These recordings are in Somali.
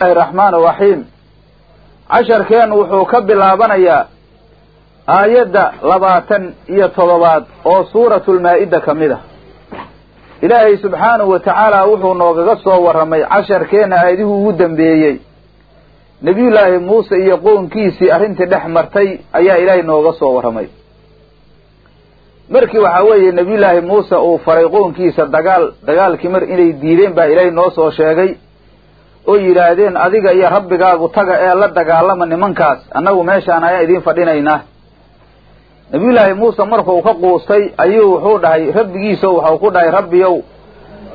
raxmaan raxiim casharkeennu wuxuu ka bilaabanayaa aayadda labaatan iyo toddobaad oo suuratulmaa-ida ka mid ah. Ilaahay subxaanahu wa tacaala wuxuu noogaga soo warramay casharkeenna aayadihii ugu dambeeyey. Nebiyullaahi muuse iyo qownkiisii arrintii dhex martay ayaa ilaahay nooga soo warramay. Markii waxaa weeye nebiyullaahi muuse uu faray qownkiisa dagaal dagaalkii mar inay diideen baa ilaahay noo soo sheegay oo yidhaahdeen adiga iyo rabbigaagu taga ee la dagaalama nimankaas annagu meeshaan ayaan idiin fadhinaynaa nabiyullaahi muuse markuu ka quustay ayuu wuxuu dhahay rabbigiiso waxau ku dhahay rabbiyow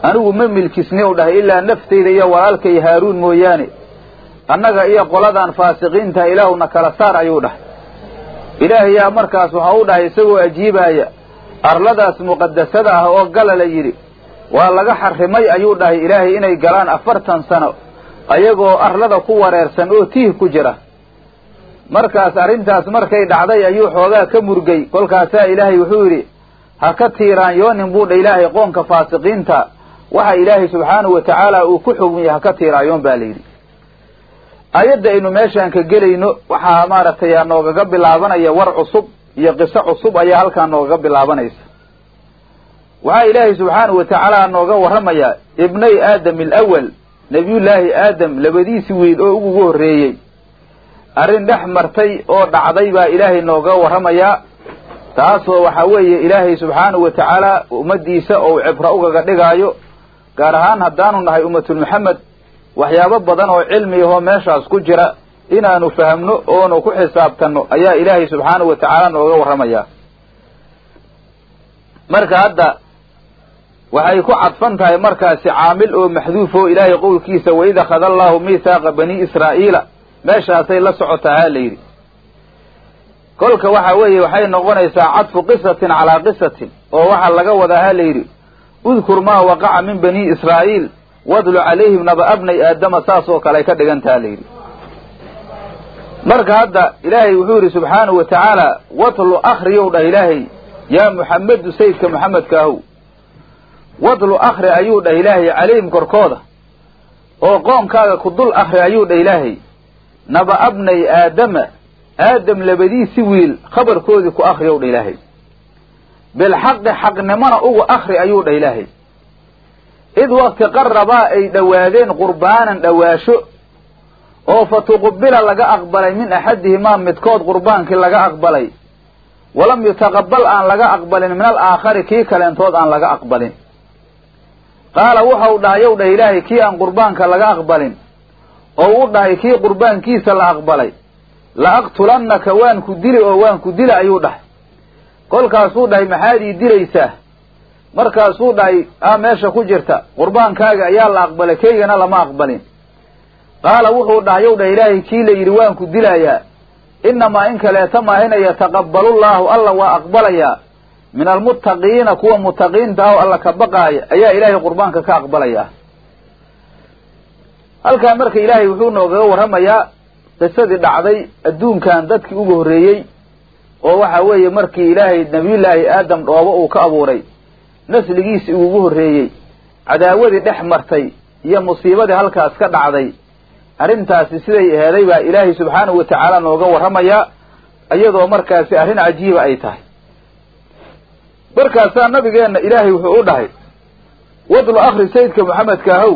anigu ma milkisni u dhahay ilaa naftayda iyo walaalkay haaruun mooyaane annaga iyo qoladan faasiqiinta ilaahuna kala saar ayuu dhahay. Ilaahayaa markaas waxau u dhahay isagoo ajiibaaya arladaas muqadasada ah oo gala la yidhi waa laga xarrimay ayuu dhahay ilaahay inay galaan afartan sano ayagoo arlada ku wareersan oo tiih ku jira. Markaas arrintaas markay dhacday ayuu xoogaa ka murgay. Kolkaasaa ilaahay wuxuu yidhi ha ka tiiraanyoonin buu dha ilaahay qoonka faasiqiinta waxa ilaahay subxaanahu wa tacaala uu ku xugmiyey ha ka tiiraanyoon baa la yidhi. Ayadda aynu meeshaan ka gelayno waxaa maaragtay noogaga bilaabanaya war cusub iyo qiso cusub ayaa halkaa noogaga bilaabanaysa. Waxaa ilaahay subxaanahu wa tacaala nooga warramayaa ibnay aadam alawal nebiyullaahi aadam labadiisi wiil oo ugu horreeyey. Arrin dhex martay oo dhacday baa ilaahay nooga warramayaa taasoo waxaa weeye ilaahay subxaanahu wa tacaala ummaddiisa ou cibro ugaga dhigaayo. Gaar ahaan haddaanu nahay ummatul maxamed waxyaabo badan oo cilmi ahoo meeshaas ku jira. Inaanu fahamno oonu ku xisaabtanno ayaa ilaahay subxaanahu wa tacaala nooga warramayaa marka hadda waxay ku cadfan tahay markaasi caamil oo maxduuf oo ilaahay qowlkiisa waid akhada allahu mithaaqa bani israa'iila. Meeshaasay la socotaa ha la yidhi. Kolka waxa weeye waxay noqonaysaa cadfu qisatin calaa qisatin oo waxaa laga wadaa ha la yidhi udkur maa waqaca min bani israa'iil wadlu calayhim naba bnay aadama saas oo kale ay ka dhigantaha la yidhi. Marka hadda ilaahay wuxuu yidhi subxaanahu wa tacaala watlu akhriyow dhah ilaahay yaa muxamedu sayidka muxamedkaahow wadlu akhri ayuu dhah ilaahay calayhim korkooda. oo qoomkaaga ku dul akhri ayuu dhah ilaahay. naba abnay aadama aadam labadiisi wiil khabarkoodii ku akhriyow dhah ilaahay. bilxaqi xaqnimona ugu akhri ayuu dhah ilaahay. id wakti qarabaa ay dhowaadeen qurbaanan dhowaasho oo fa tuqubila laga aqbalay min axadihimaa midkood qurbaankii laga aqbalay. walam yutaqabal aan laga aqbalin min alaakhari kii kaleentood aan laga aqbalin qaala wuxau dhahay yow dhah ilaahay kii aan qurbaanka laga aqbalin oo u dhahay kii qurbaankiisa la aqbalay la aqtulannaka waan ku dili oo waan ku dila ayuu dhahay. Kolkaasuu dhahay maxaad ii dilaysaa? Markaasuu dhahay a meesha ku jirta qurbaankaaga ayaa la aqbalay kaygana lama aqbalin. Qaala wuxuu dhahay yow ilaahay kii la yidhi waan ku dilayaa? Innamaa in kaleeta maahina yataqabbalullaahu alla waa aqbalayaa min almuttaqiina kuwa mutaqiinta ah oo alla ka baqaaya ayaa ilaahay qurbaanka ka aqbalayaa halkaa marka ilaahay wuxuu noogaga warramayaa qisadii dhacday adduunkan dadkii ugu horreeyey oo waxa weeye markii ilaahay nebiyullaahi aadam dhoobo uu ka abuuray nasligiisii ugu horreeyey cadaawadii dhex martay iyo musiibadii halkaas ka dhacday arrintaasi siday eheeday baa ilaahay subxaanahu wa tacaala nooga warramayaa iyadoo markaasi arrin cajiiba ay tahay markaasaa nabigeenna ilaahay wuxuu u dhahay wadlu akhri sayidka maxamedka ahow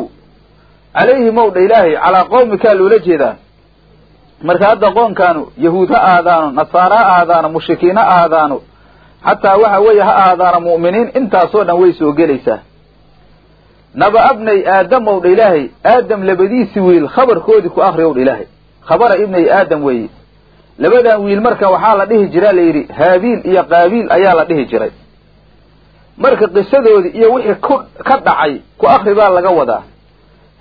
calayhim ow dha ilaahay calaa qowmikaa loola jeedaa. Marka hadda qoonkaanu yahuud ha ahaadaano nasaara ha ahaadaano mushrikiin ha ahaadaano xataa waxa weeye ha ahaadaano mu'miniin intaasoo dhan way soo gelaysaa. Naba abnay aadam ow dha ilaahay aadam labadiisi wiil khabarkoodii ku akri ow dha ilaahay. Khabara ibnay aadam weeye. Labadan wiil marka waxaa la dhihi jiraa la yidhi haabiil iyo qaabiil ayaa la dhihi jiray marka qisadoodii iyo wixii ku ka dhacay ku akri baa laga wadaa.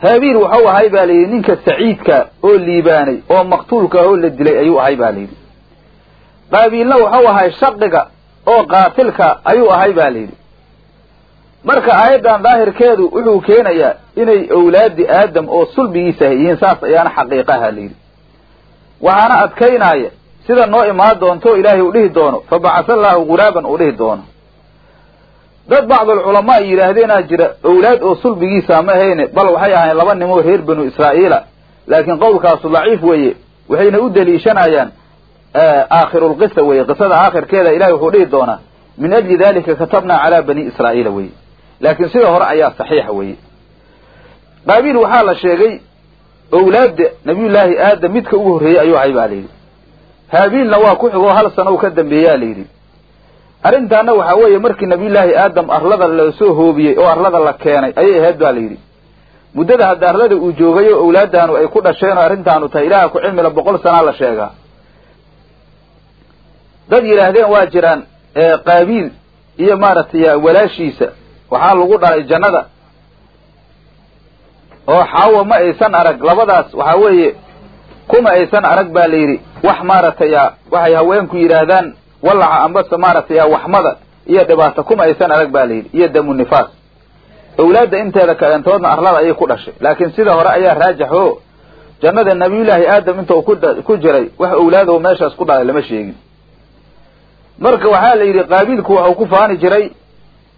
Haabiil waxau ahay baa layidhi ninka saciidka oo liibaanay oo maqtuulka oo la dilay ayuu ahay ba layidhi qaabiilna waxau ahay shaqiga oo qaatilka ayuu ahay ba layidhi marka aayaddan daahirkeedu wuxuu keenayaa inay owlaadi aadam oo sulbigiisa yihiin saas ayaana xaqiiqaha layidhi waxaana adkaynaaya sida noo imaan doonto ilaahay uu dhihi doono fa bacasa allaahu guraaban uu dhihi doono dad bacdulculamaa ay yidhaahdeenaa jira owlaad oo sulbigiisa ma ahayne bal waxay ahayn laba nimoo reer banu israa'iila laakiin qowlkaasu daciif weeye waxayna u deliishanayaan aakhirulqisa weeye qisada aakhirkeeda ilahay wuxuu dhihi doonaa min ajli dalika katabnaa calaa bani israa'iila weye laakiin sida hore ayaa saxiixa weye qaabiil waxaa la sheegay owlaadda nabiyullaahi aadam midka ugu horreeyey ayuu ahay baa layidhi haabiilna waa ku xigoo hal sano u ka dambeeyaa layidhi arrintaana waxaa weeye markii nabiyullaahi aadam arlada la soo hoobiyey oo arlada la keenay ayay ahayd ba layidhi muddada hadda arlada uu joogay oo owlaadaanu ay ku dhasheen oo arrintaanu tahay ilaaha ku cilmila boqol sanaa la sheegaa. Dad yidhaahdeen waa jiraan qaabiil iyo maaragtay walaashiisa waxaa lagu dhalay jannada. Oo xaawo ma aysan arag labadaas waxaa weeye kuma aysan arag baa la yidhi. Wax maaragtay waxay haweenku yidhaahdaan wallaca ambase maaragtay waxmada iyo dhibaato kuma aysan arag ba la yidhi iyo damu nifaas. Owlaadda inteeda kaleentoodna arlada ayay ku dhashay laakiin sida hore ayaa raajix o jannada nabiyullaahi aadam inta ku jiray wax owlaado meeshaas ku dhalay lama sheegin. Marka waxaa la yidhi qaabiilku waxau ku faani jiray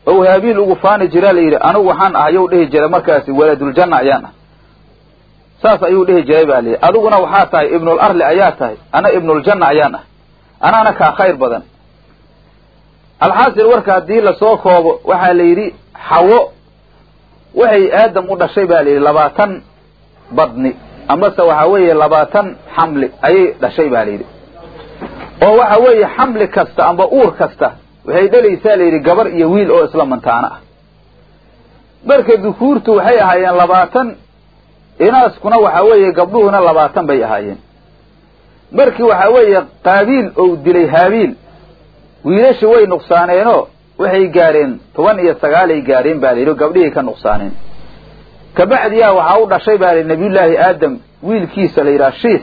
ou haabiil ugu faani jira la yidhi anigu waxaan ah ayuu dhihi jiray markaasi waladuljanna ayaan ah saas ayuu dhihi jiray ba layidhi adiguna waxaa tahay ibnul arli ayaa tahay ana ibnuljanna ayaan ah anaana kaa khayr badan. Alxaasil warka haddii la soo koobo waxaa la yidhi xawo waxay aadam u dhashay ba la yidhi labaatan badni amase waxaa weeye labaatan xamli ayay dhashay ba la yidhi. Oo waxa weeye xamli kasta amba uur kasta waxay dhelaysaa la yidhi gabar iyo wiil oo isla mantaano ah. Marka dukuurtu waxay ahaayeen labaatan inaaskuna waxa weeye gabdhuhuna labaatan bay ahaayeen markii waxa weeye qaabiil ou dilay haabiil wiilashi way nuqsaaneenoo waxay gaareen toban iyo sagaalay gaareen ba la yidhi o gabdhihii ka nuqsaaneen. Kabacdiyaa waxaa u dhashay ba la nabiyullaahi aadam wiilkiisa la yidhaha shiis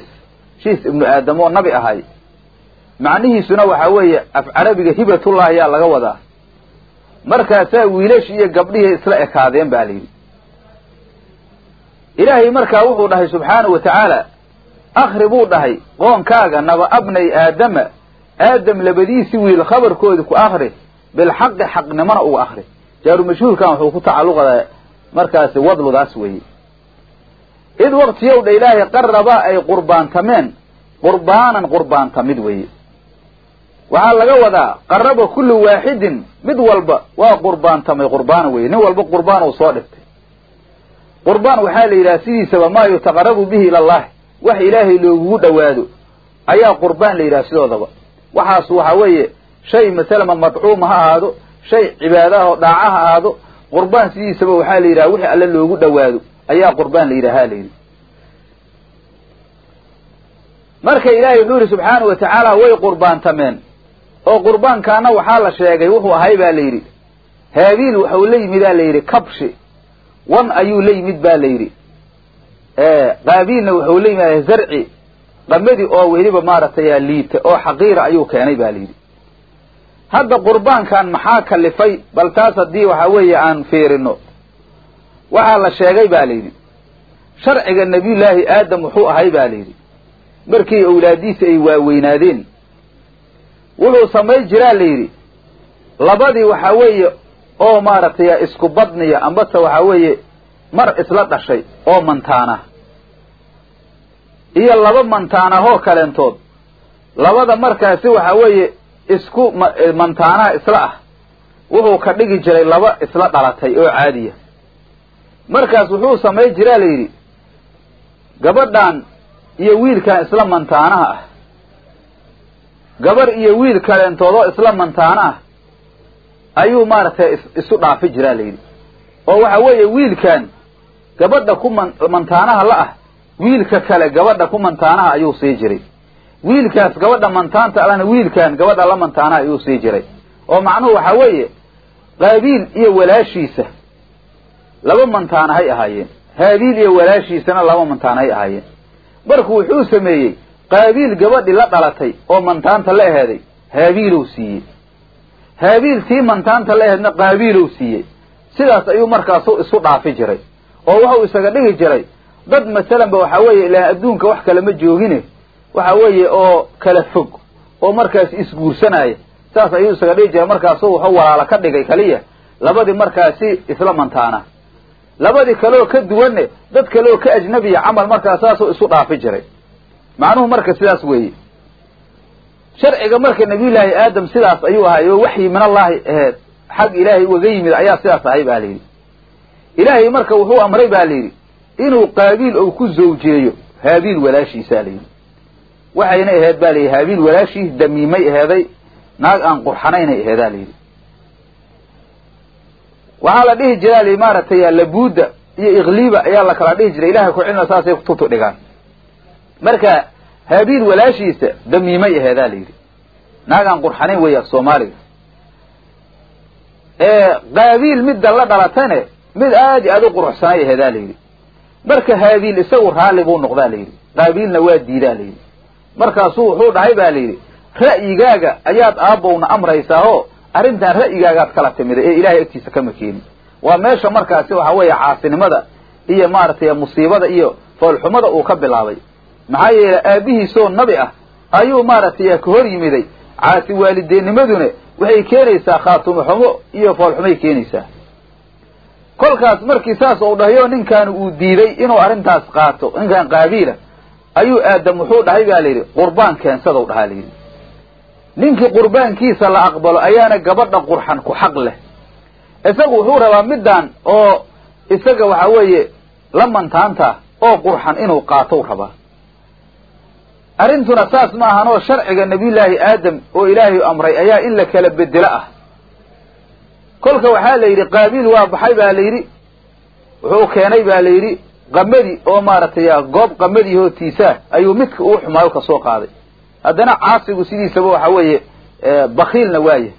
shiis ibnu aadam oo nabi ahay. Macnihiisuna waxaa weeye af carabiga hibatullah ayaa laga wadaa. Markaasaa wiilashi iyo gabdhihii isla ekaadeen ba la yidhi ilaahay markaa wuxuu dhahay subxaanahu wa tacaala akri buu dhahay qoonkaaga naba abnay aadama aadam labadiisi wiil khabarkoodi ku akri bilxaqi xaqnimona uga akri jaaru mashhuurkan wuxuu ku tacalluqadaa markaasi wadludaas weeye. Id waktiyow dha ilaahay qarabaa ay qurbaantameen qurbaanan qurbaantamid weeye. Waxaa laga wadaa qaraba kullu waaxidin mid walba waa qurbaantamay qurbaana weye nin walba qurbaan uu soo dhigtay. Qurbaan waxaa la yidhaha sidiisaba maa yutaqarabu bihi ila allahi wax ilaahay loogugu dhowaado ayaa qurbaan la yidhaha sidoodaba. Waxaas waxaa weeye shay masalama madcuuma ha ahaado shay cibaada dhaaca ha ahaado qurbaan sidiisaba waxaa la yidhaha wixii alle loogu dhowaado ayaa qurbaan la yidhaha la yidhi. Marka ilaahay wuxuu yihi subxaanau wa tacaala way qurbaantameen. Oo qurbaankaana waxaa la sheegay wuxuu ahay ba la yidhi. Haabiil waxau la yimidaa la yidhi kabshi wan ayuu la yimid ba la yidhi qaabiilna wuxuu la yimid zarci. Qamadi oo weliba maaragtay liita oo xaqiira ayuu keenay ba la yidhi. Hadda qurbaankan maxaa kalifay? Bal taas haddii waxa weeye aan fiirino. Waxaa la sheegay ba la yidhi. Sharciga nabiyullaahi aadam wuxuu ahay ba la yidhi. Markii awlaadiisa ay waaweynaadeen. Wuxuu samayn jiraa la yidhi. Labadii waxaa weeye oo maaragtay isku badniya ambase waxaa weeye mar isla dhashay oo mantaana iyo laba mantaanahoo kaleentood labada markaasi waxaa weeye isku mantaanaha isla ah. Wuxuu ka dhigi jiray laba isla dhalatay oo caadiya. Markaas wuxuu samayn jiraa la yidhi gabadhan iyo wiilkan isla mantaanaha ah. Gabar iyo wiil kaleentood oo isla mantaana ah. Ayuu maaragtay isu dhaafi jiraa la yidhi. Oo waxa weeye wiilkan gabadha ku man mantaanaha la ah wiilka kale gabadha ku mantaanaha ayuu sii jiray. Wiilkaas gabadha mantaanta alana wiilkan gabadha la mantaanaha ayuu sii jiray. Oo macnuhu waxaa weeye qaabiil iyo walaashiisa laba mantaanahay ahaayeen. Haabiil iyo walaashiisana laba mantaanahay ahaayeen. Marku wuxuu sameeyey qaabiil gabadhii la dhalatay oo mantaanta la eheeday haabiilow siiyey. Haabiil tii mantaanta la eheedna qaabiilow siiyey. Sidaas ayuu markaasu isu dhaafi jiray. Oo wuxuu isaga dhigi jiray dad masalanba waxaa weeye ilaa adduunka wax kale ma joogine. Waxa weeye oo kala fog oo markaas isguursanaya saas ayuu isaga dhigi jiray markaasu wuxuu walaalo ka dhigay kaliya. Labadii markaasi isla mantaana. Labadii kaleoo ka duwanne dad kaleoo ka ajnabiya camal markaa saasoo isu dhaafi jiray. Macnuhu marka sidaas weeye. Sharciga marka nabiyullaahi aadam sidaas ayuu ahay oo waxyi min allaahi aheed xag ilaahay ugaga yimid ayaa sidaas ahay baa layidhi ilaahay marka wuxuu amray baa layidhi inuu qaabiil ou ku zawjeeyo haabiil walaashiisaa layidhi waxayna aheed baa layidhi haabiil walaashiis damiimay aheeday naag aan qurxanaynay aheedaa layidhi waxaa la dhihi jiraa li maaragtay labuuda iyo ikliiba ayaa la kala dhihi jiray ilahay ku cilmiga saasay kutubtu dhigaan. Marka haabiil walaashiisa damiimay aheedaa layidhi naag aan qurxanayn weeya soomaaliga. Qaabiil midda la dhalatane mid aad i aad u quruxsanay aheedaa layidhi marka haabiil isagu raalli buu noqdaa layidhi qaabiilna waa diidaa layidhi markaasuu wuxuu dhahay ba layidhi ra'yigaaga ayaad aabbowna amraysaao arrintan ra'yigaagaad kala timida ee ilahay agtiisa kama keenin. Waa meesha markaasi waxa weeye caasinimada iyo maaragtay musiibada iyo foolxumada uu ka bilaabay. Maxaa yeelay aabbihiisoo nabi ah ayuu maaragtay ka hor yimiday. Caasi waalideennimaduna waxay keenaysaa khaatumo xumo iyo foolxumay keenaysaa kolkaas markii saas uu dhahayo ninkan uu diiday inuu arrintaas qaato ninkan qaabiila ayuu aadam wuxuu dhahay ba layidhi qurbaan keensadaw dhahaa layidhi ninkii qurbaankiisa la aqbalo ayaana gabadha qurxan ku xaq leh. Isagu wuxuu rabaa middan oo isaga waxa weeye la mantaanta oo qurxan inuu qaatow rabaa. Arrintuna saas ma ahanoo sharciga nabiyullaahi aadam oo ilaahay amray ayaa in la kala bedelo ah kolka waxaa la yidhi qaabiil waa baxay baa la yidhi. Wuxuu keenay ba la yidhi qamadi oo maaragtay goob qamadi hootiisaa ayuu midka uu xumaayo ka soo qaaday. Haddana caasigu sidiisaba waxa weeye bakiilna waaya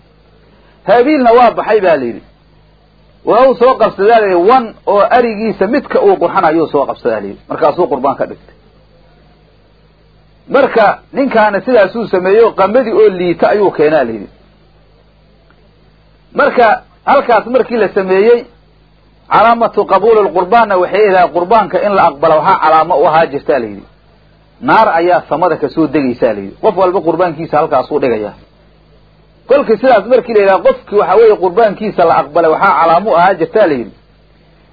haabiilna waa baxay ba la yidhi. Waa uu soo qabsadaa layidhi wan oo arigiisa midka uu qurxan ayuu soo qabsadaa layidhi markaasuu qurbaan ka dhigtay. Marka ninkaana sidaasuu sameeyo qamadi oo liita ayuu keenaa layidhi marka halkaas markii la sameeyey calaamatu qabuuli lqurbaanna waxay idahay qurbaanka in la aqbala waxaa calaamo u ahaa jirtaa layidhi naar ayaa samada ka soo degaysaa layidhi qof walba qurbaankiisa halkaasuu dhigaya. Kolkii sidaas markii la yidhaha qofkii waxa weeye qurbaankiisa la aqbalay waxaa calaamo u ahaa jirtaa layidhi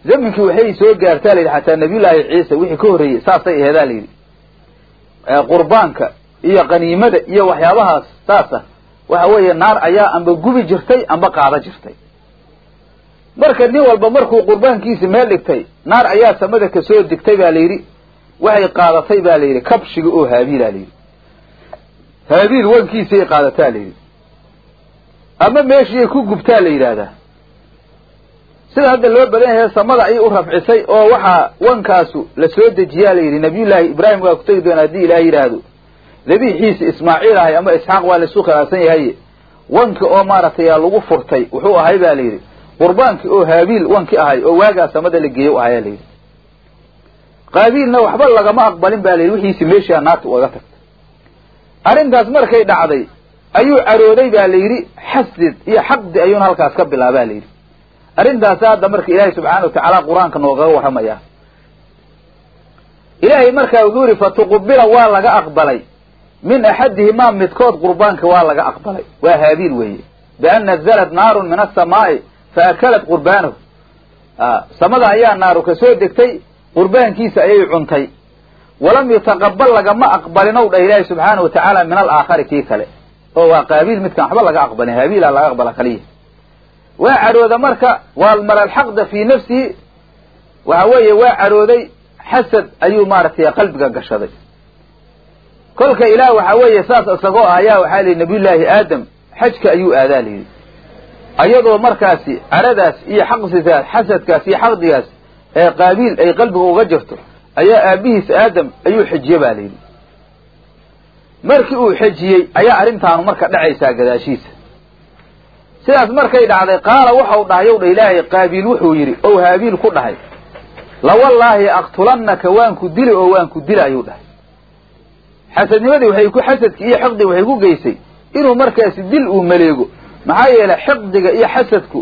zaminkii waxay soo gaartaa layidhi xataa nabiyullaahi ciise wixii ka horreeyey saasay aheedaa layidhi qurbaanka iyo qaniimada iyo waxyaabahaas saasa waxa weeye naar ayaa amba gubi jirtay amba qaada jirtay marka nin walba markuu qurbaankiisi meel dhigtay naar ayaa samada ka soo degtay ba la yidhi waxay qaadatay ba la yidhi kabshiga oo haabiila layidhi haabiil wankiisay qaadataa la yidhi. Ama meeshiiay ku gubtaa la yidhaahdaa. Sida hadda loo badan yahay samada ayay u rafcisay oo waxaa wankaasu la soo dejiyaa la yidhi nabiyullaahi ibraahim waa ku tegi doona haddii ilaah yidhaahdo. Dabiixiisi ismaaciil ahay ama isxaaq waa laisu khilaafsan yahay wanki oo maaragtay lagu furtay wuxuu ahay ba yidhi qurbaankii oo haabiil wanki ahay oo waagaa samada la geeyo ahayaa la yidhi. qaabiilna waxba lagama aqbalin ba la yidhi wixiisi meeshaa naarta ugaga tagtay. arrintaas markay dhacday ayuu carooday ba la yidhi xasdid iyo xaqdi ayuuna halkaas ka bilaabaa la yidhi. arrintaasi hadda marka ilaahay subxaana watacaala qur'aanka noogaga warramaya ilaahay markaa wuxuu yihi fatuqubila waa laga aqbalay. min axadihimaa midkood qurbaanka waa laga aqbalay. Waa haabiil weeye. Bian nazalat naarun min asamaa'i faakalat qurbaanahu samada ayaa naaru ka soo degtay qurbaankiisa ayay cuntay walam yutaqabal lagama aqbalinow dhah ilaahi subxaana wa tacaala min alaakhari kii kale oo waa qaabiil midkaan waxba laga aqbalin haabiila laga aqbala kaliya waa cadhooda marka waalmara alxaqda fii nafsihi waxa weeye waa cadhooday xasad ayuu maaragtay qalbiga gashaday kolka ilaah waxa weeye saas isagoo ah ayaa waxaa lihi nabiyullaahi aadam xajka ayuu aadaa layidhi ayadoo markaasi cadhadaas iyo xaqsidaas xasadkaas iyo xaqdigaas ee qaabiil ay qalbiga uga jirto ayaa aabihiis aadam ayuu xejiye ba layidhi markii uu xejiyey ayaa arrintaanu marka dhacaysaa gadaashiisa. Sidaas markay dhacday qaala waxau dhahay yow dha ilaahay qaabiil wuxuu yidhi ow haabiil ku dhahay. Lawallaahi aqtulannaka waan ku dili oo waan ku dila ayuu dhahay. Xasadnimadii waxay ku xasadki iyo xiqdi waxay ku geysay inuu markaasi dil uu maleego maxaa yeelay xiqdiga iyo xasadku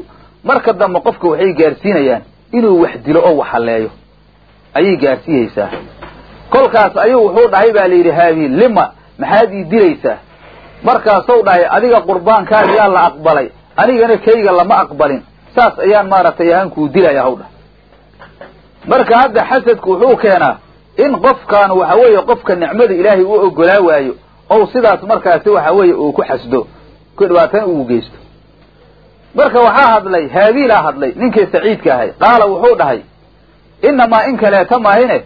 marka dambe qofka waxay gaarsiinayaan inuu wax dilo oo wax halleeyo ayay gaarsiiyeysaa kolkaas ayuu wuxuu dhahay baa layidhi haabiil lima maxaad ii dilaysaa? Markaasou dhahay adiga qurbaankaaga yaa la aqbalay anigana kayga lama aqbalin. Saas ayaan maaragtay ahaan kuu dilaya haw dhah marka hadda xasadku wuxuu keenaa in qofkaan waxa weeye qofka nicmada ilaahay u ogolaa waayo ou sidaas markaasi waxa weeye uu ku xasdo ku dhibaatana ugu geysto. Marka waxaa hadlay haabiilaa hadlay ninkii saciidka ahay qaala wuxuu dhahay innamaa in kaleeta maahine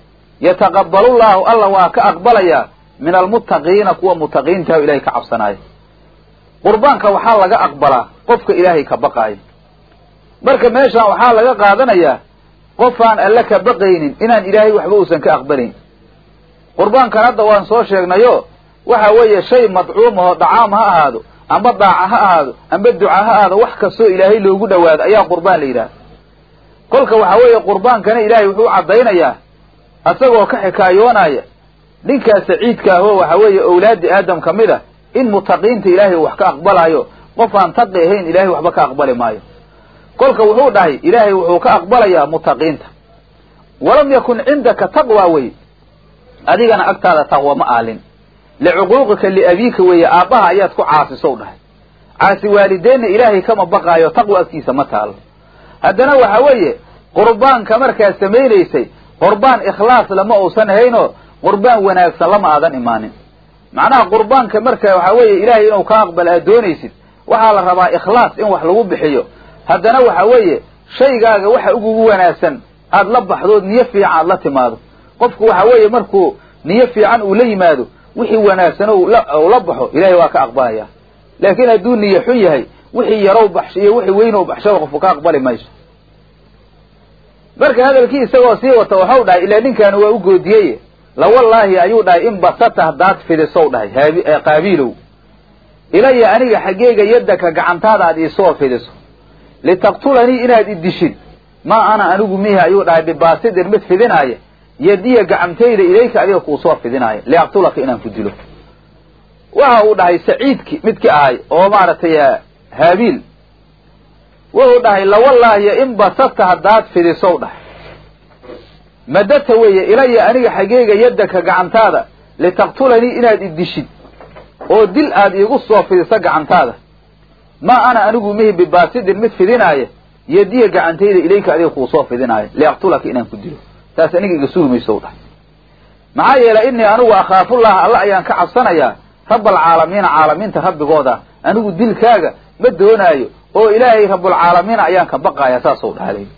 yataqabbalu llaahu alla waa ka aqbalayaa min almuttaqiina kuwa mutaqiintaha ilahay ka cabsanaayo. Qurbaanka waxaa laga aqbalaa qofka ilaahay ka baqaayo. Marka meeshaan waxaa laga qaadanayaa qofaan alle ka baqaynin inaan ilaahay waxba uusan ka aqbalayn qurbaankan hadda waan soo sheegnayo waxa weeye shay madcuum aho dacaam ha ahaado amba daaca ha ahaado amba duca ha ahaado wax kastoo ilaahay loogu dhowaado ayaa qurbaan la yidhaha kolka waxa weeye qurbaankana ilaahay wuxuu caddaynayaa asagoo ka xikaayoonaya ninkaas saciidka ahoo waxa weeye owlaadda aadam ka mid a in mutaqiinta ilaahay wax ka aqbalaayo qof aan taqi ahayn ilaahay waxba ka aqbali maayo. Kolka wuxuu dhahay ilaahay wuxuu ka aqbalayaa mutaqiinta. Walam yakun cindaka taqwa wey adigana agtaada taqwa ma aalin licuquuqika liabiika weeye aabbaha ayaad ku caasisow dhahay caasi waalideenna ilaahay kama baqaayo taqwa agtiisa ma taalo haddana waxa weeye qurbaanka markaad samaynaysay qurbaan ikhlaas lama uusan haynoo qurbaan wanaagsan lama aadan imaanin macnaha qurbaanka marka waxa weeye ilaahay inuu ka aqbal aad doonaysid waxaa la rabaa ikhlaas in wax lagu bixiyo haddana waxa weeye shaygaaga waxa ugugu wanaagsan aad la baxdood niyo fiican aad la timaado qofku waxa weeye markuu niyo fiican uu la yimaado wixii wanaagsan u la baxo ilahay waa ka aqbalaya. Laakiin hadduu niyo xun yahay wixii yarow baxsho iyo wixii weynow baxshaba qofku ka aqbali mayso. Marka hadalkii isagoo sii wata waxau dhahay ilaa ninkaani waa u goodiyey lawallaahi ayuu dhahay in basata haddaad fidisow dhahay qaabiilow ilaya aniga xaggeyga yaddaka gacantaada aad iisoo fidiso. Litaqtulanii inaad idishid maa ana anigu mihi ayuu dhahay bibaasidin mid fidinaaya yadiya gacantayda ilayka adiga kuusoo fidinaaya liaqtulaka inaan ku dilo. Waxa uu dhahay saciidki midki ahay oo maaragtay haabiil wuxuu dhahay lawallaahi in basata haddaad fidisow dhahay. Madata weeye ilaya aniga xaggeyga yaddaka gacantaada litaqtulanii inaad idishid oo dil aad iigu soo fidiso gacantaada. Maa ana anigu mihi bibaasidin mid fidinaaya yadiya gacantayda ilayka adiga kuusoo fidinaaya liaqtulaka inaan ku dilo taas aniga iga sugi maysow dhahay maxaa yeelay innii anigu akhaafullaha alla ayaan ka cabsanayaa rabalcaalamiina caalamiinta rabbigooda anigu dilkaaga ma doonaayo oo ilaahay rabulcaalamiina ayaan ka baqaaya saasou dhaha layidhi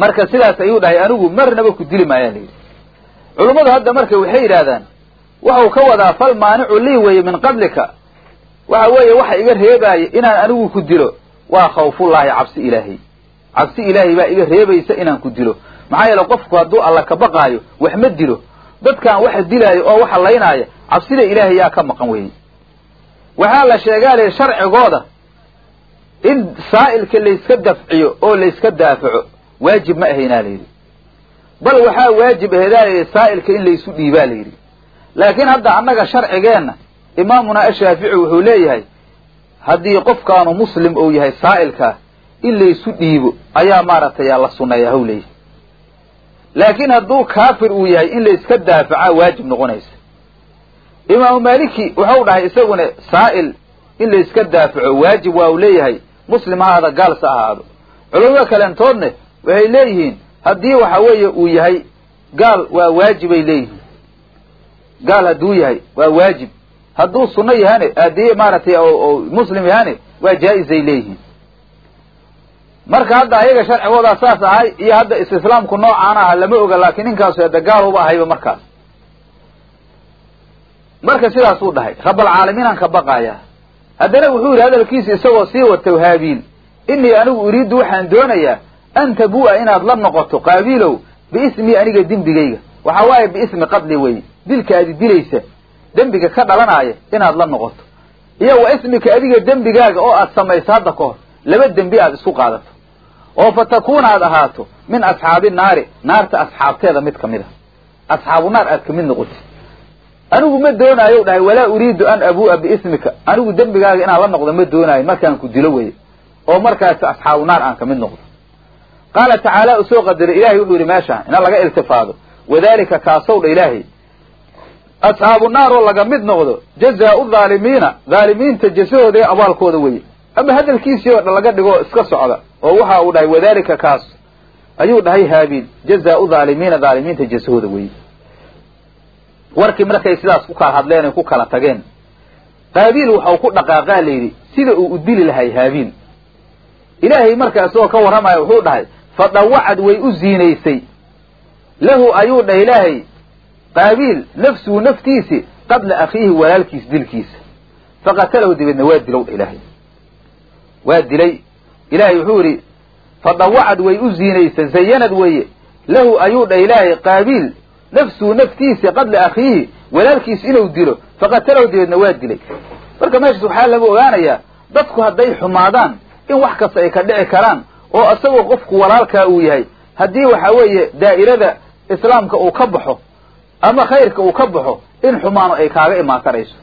marka sidaas ayuu dhahay anigu marnaba ku dili maayaa layidhi. Culummadu hadda marka waxay yidhaahdaan waxau ka wadaa fal maanicu lii weeye min qablika. Waxa weeye waxa iga reebaaya inaan anigu ku dilo waa khawfullaahi cabsi ilaahay cabsi ilaahay baa iga reebaysa inaan ku dilo. Maxaa yeele qofku hadduu alla ka baqaayo wax ma dilo. Dadkan waxa dilaayo oo waxa laynaaya cabsida ilaahay yaa ka maqan weeye. Waxaa la sheegaa lii sharcigooda in saa'ilka layska dafciyo oo layska daafaco waajib ma ahaynaa layidhi bal waxaa waajib aheedaa layidhi saa'ilka in laysu dhiibaa layidhi laakiin hadda annaga sharcigeenna imaamuna ashaafici wuxuu leeyahay haddii qofkaanu muslim ou yahay saa'ilkaa in laysu dhiibo ayaa maaragtay la sunneeya haw leeyahy laakiin hadduu kaafir uu yahay in layska daafacaa waajib noqonaysa. Imaamu maaliki wuxuu dhahay isaguna saa'il in layska daafaco waajib waa uu leeyahay muslim ahaada gaalsa ahaado. Culamada kaleentoodne waxay leeyihiin haddii waxa weeye uu yahay gaal waa waajibay leeyihiin. Gaal hadduu yahay waa waajib. Hadduu sunno yahane haddii maaragtay muslim yahane waa jaa-izay leeyihiin marka hadda ayaga sharcigoodaa saas ahay iyo hadda istislaamku noocaan aha lama oga laakiin ninkaasu hadda gaaluba ahayba markaas. Marka sidaasuu dhahay rabalcaalamiinaan ka baqayaa haddana wuxuu yidhi hadalkiisa isagoo sii wato haabiil inii anigu uriiddu waxaan doonayaa an tabu'a inaad la noqoto qaabiilow biismii aniga dembigayga. Waxaa waaye biismi qadli weye dilka aadi dilaysa dembiga ka dhalanaaya inaad la noqoto. Iyo wa ismika adiga dembigaaga oo aad samayso hadda ka hor laba dembi aad isku qaadato oo fa takuuna aad ahaato min asxaabi naari naarta asxaabteeda mid ka mid a asxaabu naar aad ka mid noqotid anigu ma doonaayo dhahay walaa uriidu an abu'a biismika. Anigu dembigaaga inaan la noqdo ma doonaayo markaan ku dilo weye oo markaasi asxaabu naar aan ka mid noqdo. Qaala tacaala u soo qadaray ilahay wuxuu yidhi meeshaan ina laga iltifaado. Wadalika kaasow dha ilaahay asxaabu naar oo laga mid noqdo jazaau dhaalimiina dhaalimiinta jasahooda ee abaalkooda weye ama hadalkiisii oo dhan laga dhigo iska socda oo waxa uu dhahay wadalika kaas ayuu dhahay haabiil jazaau dhaalimiina dhaalimiinta jasahooda weeye warkii markay sidaas ku kala hadleen ay ku kala tageen qaabiil waxau ku dhaqaaqaa la yidhi sida uu u dili lahay haabiil ilaahay markaa isagoo ka warramaya wuxuu dhahay fa dhawacad way u ziinaysay. Lahu ayuu dhahay ilaahay qaabiil nafsuhu naftiisi qabla akhiihi walaalkiis dilkiisa. Faqatalahu dabeedna waa dilow dha ilaahay waa dilay. Ilaahay wuxuu yidhi fa dhawacad way u ziinaysay zayanad weeye. Lahu ayuu dhahay ilaahay qaabiil nafsuhu naftiisa qabla akhiihi. Walaalkiis inuu dilo faqatalahu dabeedna waa dilay. Marka meeshaas waxaa laga ogaanayaa dadku hadday xumaadaan in wax kasta ay ka dhici karaan oo isagoo qofku walaalkaa uu yahay haddii waxa weeye daa'irada islaamka uu ka baxo ama khayrka uu ka baxo in xumaanu ay kaaga imaan karayso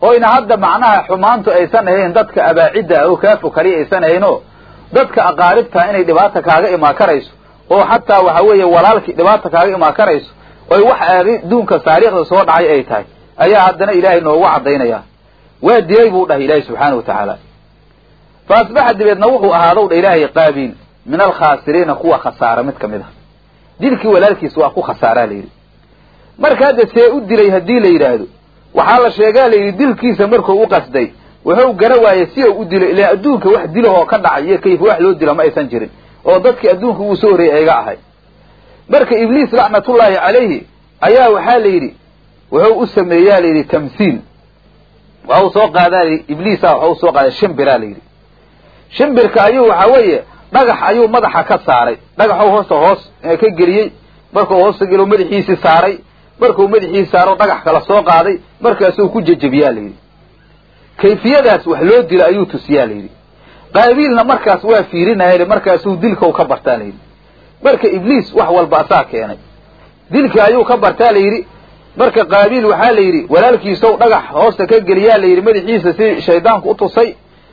oyna hadda macnaha xumaantu aysan ahayn dadka abaacidda ah oo kaafo kaliya aysan ahaynoo dadka aqaaribtaa inay dhibaata kaaga imaan karayso oo xataa waxa weeye walaalkii dhibaata kaaga imaan karayso oy wax adduunka taariikhda soo dhacay ay tahay ayaa haddana ilaahay noogu caddaynaya. Waa dilay buu dhahay ilaahay subxaana wa tacaala. Fa asbaxa dabeedna wuxuu ahaadow dha ilaahay qaabiil min alkhaasiriina kuwa khasaara mid ka mid a dilkii walaalkiis waa ku khasaaraa layidhi marka hadda see u dilay haddii la yidhaahdo waxaa la sheegaa layidhi dilkiisa markuu u qasday wuxuu gara waayey si uu u dilo ilaan adduunka wax dilahoo ka dhacay iyo kayfa wax loo dila ma aysan jirin oo dadkii adduunka uu soo horreeyey ayga ahay marka ibliis lacnatullaahi calayhi ayaa waxaa la yidhi wuxuu u sameeyaa layidhi tamsiil. Waxau soo qaadaa layidhi ibliisa waxau soo qaaday shimbiraa layidhi shimbirka ayuu waxa weeye dhagax ayuu madaxa ka saaray. Dhagaxuu hoosta hoos ka geliyey markuu hoosta gelo madaxiisii saaray markuu madaxiisi saaro dhagax kala soo qaaday markaasuu ku jejebiyaa layidhi kayfiyadaas wax loo dilo ayuu tusiyaa layidhi qaabiilna markaas waa fiirinaya markaasuu dilkau ka bartaa layidhi marka ibliis wax walba asaa keenay. Dilkii ayuu ka bartaa layidhi marka qaabiil waxaa la yidhi walaalkiisow dhagax hoosta ka geliyaa layidhi madaxiisa si shaydaanku u tusay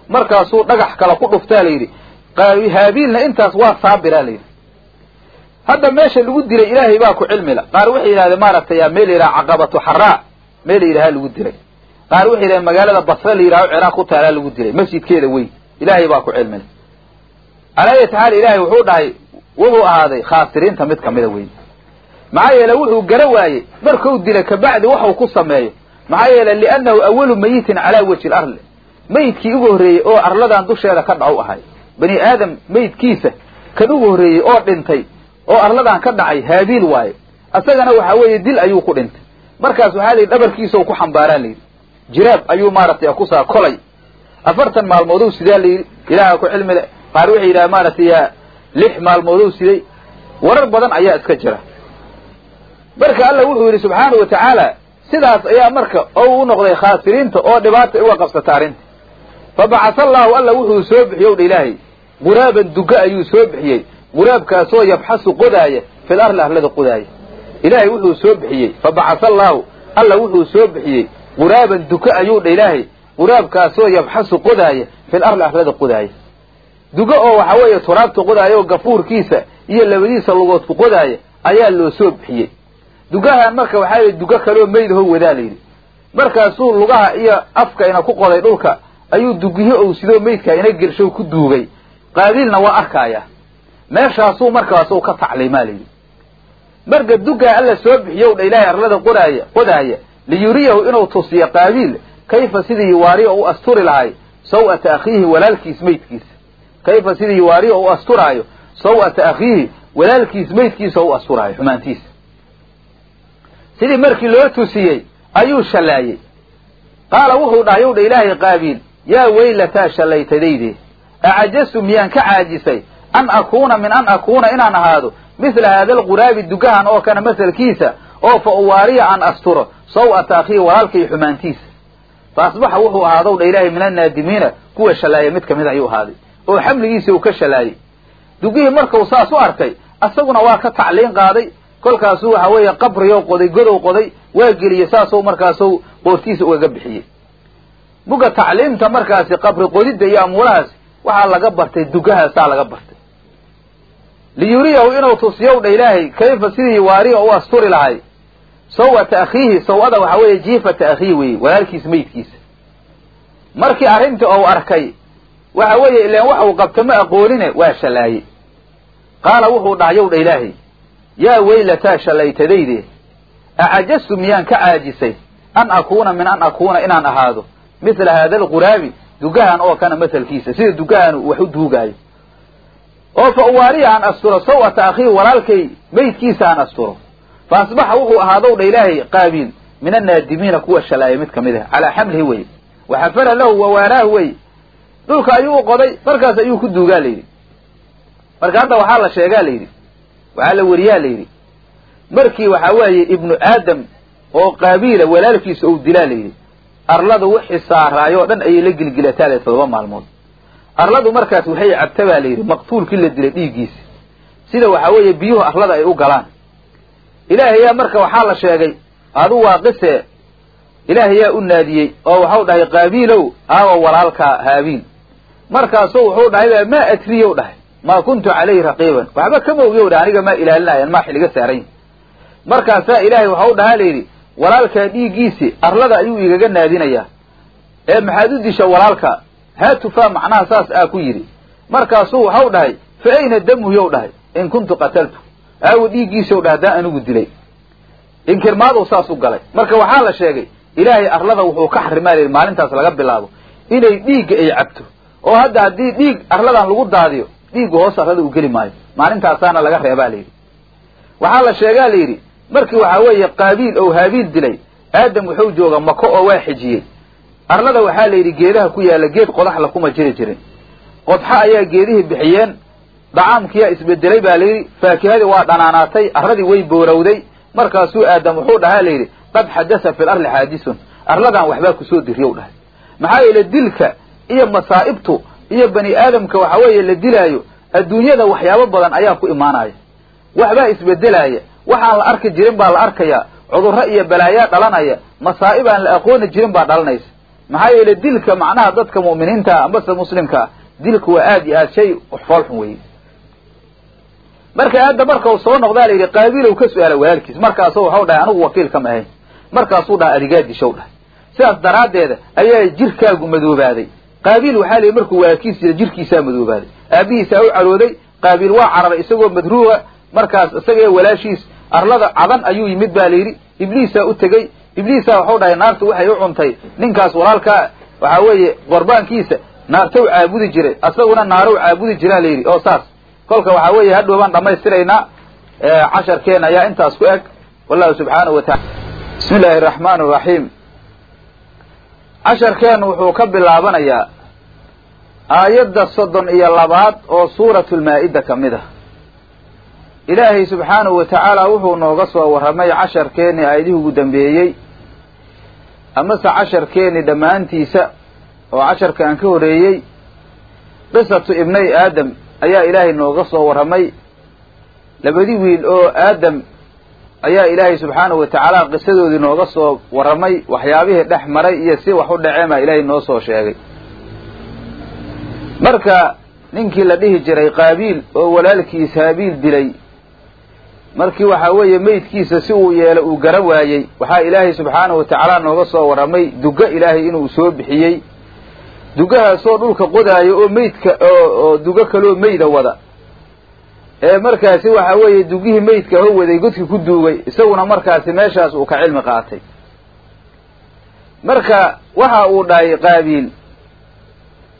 markaasuu dhagax kala ku dhuftaa layidhi haabiilna intaas waa saabiraa layidhi hadda meesha lagu dilay ilaahay baa ku cilmila qaar waxay yidhahdeen maaragtay meel la caqabatu xaraa meel la yidhaha lagu dilay. Qaar waxay yidhahdeen magaalada basre la yidhaho ciraaq ku taalaa lagu dilay. Masjidkeeda weyn. Ilaahay baa ku cilmila calaa ayati xaal ilaahay wuxuu dhahay wuxuu ahaaday khaasiriinta mid kamida weyn. Maxaa yeele wuxuu gara waayey markuu dilay kabacdi waxau ku sameeyo maxaa yeele liannahu awalu mayitin calaa wajhi larli mayidkii ugu horreeyey oo arladan dusheeda ka dhacu ahay. Bani aadam mayidkiisa kan ugu horreeyey oo dhintay oo arladan ka dhacay haabiil waaye. Isagana waxa weeye dil ayuu ku dhintay. Markaas waxaa layidhi dhabarkiisao ku xambaaraa layidhi jiraab ayuu maaragtay kusaa kolay. Afartan maalmoodow sidaa layidhi ilaaha ku cilmi le qaar waxay yidhaha maaragtay lix maalmoodow siday warar badan ayaa iska jira. Marka alla wuxuu yidhi subxaana wa tacaala sidaas ayaa marka ou u noqday khaasiriinta oo dhibaata uga qabsata arrinta. Fa bacasa allaahu alla wuxuu soo bixiyow dha ilaahay quraaban duga ayuu soo bixiyey quraabkaasoo yabxasu qodaaya fil arli arlada qodaaya ilaahay wuxuu soo bixiyey fa bacasa allaahu alla wuxuu soo bixiyey quraaban duka ayuu dha ilaahay quraabkaasoo yabxasu qodaaya fil arli arlada qodaaya duga oo waxa weeye turaabta qodaaya oo gafuurkiisa iyo labadiisa lugoodku qodaaya ayaa loo soo bixiyey. Dugahan marka waxaa yidhi dugo kaleoo meydahoo wadaa layidhi markaasuu lugaha iyo afka ina ku qoday dhulka ayuu dugiyo ou sidoo meydkaa ina gelshow ku duugay. Qaabiilna waa arkaaya meeshaasuu markaasuu ka tacliimaa layidhi marka dugaa alla soo bixiyow dha ilaahay arlada qodaaya qodaaya liyuriyahu inuu tusiyo qaabiil kayfa sidii yuwaariyo u asturi lahay? Saw'ata akhiihi walaalkiis meydkiisa kayfa sidii yuwaariyo u asturaayo? Saw'ata akhiihi walaalkiis meydkiisa u asturaayo xumaantiisa sidii markii loo tusiyey ayuu shallaayey. Qaala wuxuu dhahay yow dha ilaahay qaabiil yaa weylataa shallaytadayde acajastu miyaan ka caajisay an akuuna min an akuuna inaan ahaado mithla haada alquraabi dugahan oo kana masalkiisa oo fa uwaariya aan asturo saw'ata akhiihi walaalkay xumaantiisa fa asbaxa wuxuu ahaadow dha ilaahay min annaadimiina kuwa shallaaya mid ka mid ayuu ahaaday oo xamligiisii uu ka shallaayey dugihii markuu saas u arkay asaguna waa ka tacliin qaaday kolkaasuu waxa weeye qabriyow qoday godow qoday waa geliyey saasou markaasou qoortiisa ugaga bixiyey buga tacliimta markaasi qabri qodidda iyo amuurahaas waxaa laga bartay dugahaasaa laga bartay liyuriyahu inuu tusiyow dha ilaahay kayfa sidii waariya u asturi lahay? Saw'ata akhiihi saw-ada waxaa weeye jiifata akhiihi weye walaalkiisa meydkiisa markii arrintii ou arkay waxa weeye ilaan wax uu qabta ma aqoonine waa shallaayey qaala wuxuu dhahay yow dha ilaahay yaa weylataa shallaytadayde acajastu miyaan ka caajisay an akuuna min an akuuna inaan ahaado? Mithla haada alquraabi dugahan oo kana masalkiisa sida dugahan wax u duugaayo oo fa uwaariya aan asturo sawata akhii walaalkay meydkiisa aan asturo. Fa asbaxa wuxuu ahaadow dha ilaahay qaabiil min annaadimiina kuwa shalaaya mid ka mid ah calaa xamlihi weye waxafara lahu wawaaraahu weye dhulka ayuu u qoday markaas ayuu ku duugaa layidhi marka hadda waxaa la sheegaa layidhi waxaa la weriyaa layidhi markii waxaa weeye ibnu aadam oo qaabiila walaalkiisa ou dilaa layidhi arladu wixii saaraay oo dhan ayay la gilgilataa la todoba maalmood arladu markaas waxay cabta baa layidhi maqtuulkii la dilay dhiiggiisa sida waxaa weeye biyuhu arlada ay u galaan. Ilaahayaa marka waxaa la sheegay adu waa qise ilaahayaa u naadiyey oo waxau dhahay qaabiilow aawa walaalkaa haabiil markaasuu wuxuu dhahay maa atriyow dhahay maa kuntu calayhi raqiiban. Waxba kama ogiyow dhahay aniga maa ilaalinayan maa xilliga saaran markaasaa ilaahay waxau dhahaa layidhi walaalkaa dhiiggiisi arlada ayuu igaga naadinayaa. Ee maxaad u disha walaalka haatufaa macnaha saas aa ku yidhi. Markaasuu waxau dhahay fa ayna damuhu dhahay? In kuntu qataltu. Aawo dhiiggiisow dhahay haddaan anigu dilay. Inkirmaaduu saas galay. Marka waxaa la sheegay ilaahay arlada wuxuu ka xarimaa layidhi maalintaas laga bilaabo inay dhiigga ay cabto. Oo hadda haddii dhiig arladan lagu daadiyo dhiiggu hoos arlada u geli maayo. Maalintaasaana laga reebaa layidhi waxaa la sheegaa layidhi markii waxaa weeye qaabiil ou haabiil dilay aadam wuxuu jooga mako oo waa xijiyey arlada waxaa la yidhi geedaha ku yaalla geed qodaxla kuma jiri jirin. Qodxo ayaa geedihii bixiyeen dacaamkiyaa isbedelay baa layidhi faakihadii waa dhanaanaatay arradii way boorowday markaasuu aadam wuxuu dhahaa layidhi qad xadasa fi larli xaadisun. Arladan waxbaa ku soo diriyow dhahay. Maxaa yeele dilka iyo masaa'ibtu iyo bani aadamka waxa weeye la dilaayo adduunyada waxyaabo badan ayaa ku imaanaya. Waxbaa isbedelaaya waxaan la arki jirin baa la arkayaa cudurro iyo balaayaa dhalanaya masaa'ib aan la aqooni jirin baa dhalanaysa maxaa yeele dilka macnaha dadka mu'miniintaa ambase muslimkaa dilka waa aad iyo aad shay foolxun weeye. Marka aadda markau soo noqdaa la yidhi qaabiilow ka su'aala walaalkiis markaasuu waxau dhahay anigu wakiil kama ahayn. Markaasuu dhaha adigaa dishow dhahay. Sidaas daraaddeeda ayaa jirkaagu madoobaaday. Qaabiil waxaa la yidhi markuu walaalkiis jira jirkiisaa madoobaaday. Aabihiisaa u carooday qaabiil waa cararay isagoo madruuga markaas isaga walaashiis arlada cadan ayuu yimid ba la yidhi. Ibliisaa u tegey ibliisaa waxau dhahay naartu waxay u cuntay. Ninkaas walaalkaa waxaa weeye qorbaankiisa naartow caabudi jiray asaguna naarow caabudi jiraa la yidhi. Oo saas. Kolka waxaa weeye hadhow baan dhammaystiraynaa casharkeena ayaa intaas ku eg. Wallahu subxaanahu watacala bismi illaahi araxmaan araxiim casharkeenu wuxuu ka bilaabanayaa aayadda soddon iyo labaad oo suuratu lmaa-ida ka mid ah ilaahay subxaanahu wa tacaala wuxuu nooga soo warramay casharkeennii aayadihii ugu dambeeyey. Amase casharkeennii dhammaantiisa oo casharka aan ka horreeyey qisatu ibnay aadam ayaa ilaahay nooga soo warramay. Labadi wiil oo aadam ayaa ilaahay subxaanahu wa tacaala qisadoodii nooga soo warramay waxyaabihii dhex maray iyo si wax u dhaceen baa ilaahay noo soo sheegay. Marka ninkii la dhihi jiray qaabiil oo walaalkiis haabiil dilay markii waxaa weeye meydkiisa si uu yeelo uu gara waayey waxaa ilaahay subxaanahu wa tacaala nooga soo warramay dugo ilaahay inuu soo bixiyey. Dugahaasoo dhulka qodaayo oo meydka oo dugo kaloo meyda wada. Ee markaasi waxa weeye dugihii meydka ho waday godki ku duugay isaguna markaasi meeshaas uu ka cilmi qaatay. Marka waxa uu dhahay qaabiil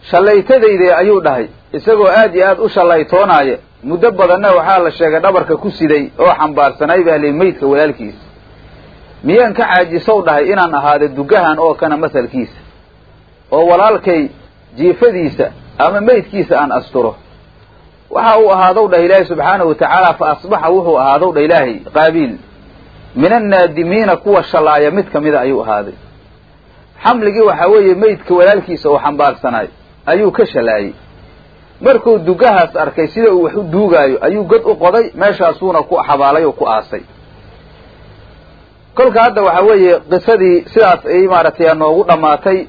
shallaytadayde ayuu dhahay isagoo aad iyo aad u shallaytoonaaya muddo badanna waxaa la sheegay dhabarka ku siday oo xambaarsanay baa li meydka walaalkiisa miyaan ka caajisow dhahay inaan ahaado dugahan oo kana masalkiisa oo walaalkay jiifadiisa ama meydkiisa aan asturo? Waxa uu ahaadow dhah ilaahay subxaanahu wa tacaala fa asbaxa wuxuu ahaadow dhah ilaahay qaabiil min annaadimiina kuwa shallaaya mid kamida ayuu ahaaday. Xamligii waxaa weeye meydka walaalkiisa oo xambaarsanaay ayuu ka shallaayey markuu dugahaas arkay sida uu wax u duugaayo ayuu god u qoday meeshaasuuna ku xabaalay oo ku aasay. kolka hadda waxaa weeye qisadii sidaas ay maaragtay noogu dhammaatay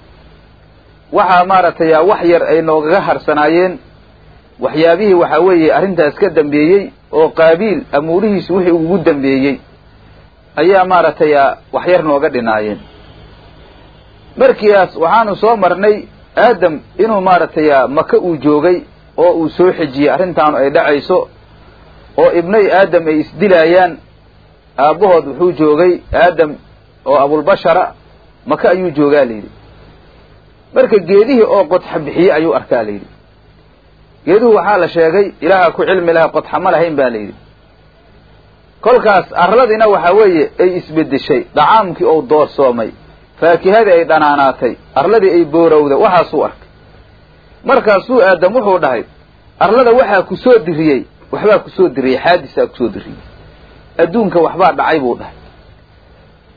waxaa maaragtay wax yar ay noogaga harsanaayeen. Waxyaabihii waxaa weeye arrintaas ka dambeeyey oo qaabiil amuurihiisu wixii ugu dambeeyey ayaa maaragtay wax yar nooga dhinaayeen. Markiiaas waxaanu soo marnay aadam inuu maaragtay maka uu joogay oo uu soo xejiyey arrintaanu ay dhacayso oo ibnay aadam ay isdilaayaan aabbahood wuxuu joogay aadam oo abulbashara maka ayuu joogaa layidhi. Marka geedihii oo qodxa bixiye ayuu arkaa layidhi. Geeduhu waxaa la sheegay ilaaha ku cilmi laha qodxa ma lahayn ba layidhi. Kolkaas arladina waxaa weeye ay isbedeshay dacaamkii ou doorsoomay faakihadii ay dhanaanaatay arladii ay boorowda waxaasuu arkay markaasuu aadam wuxuu dhahay arlada waxaa ku soo diriyey waxbaa ku soo diriyey xaadisaa ku soo diriyey. Adduunka waxbaa dhacay buu dhahay.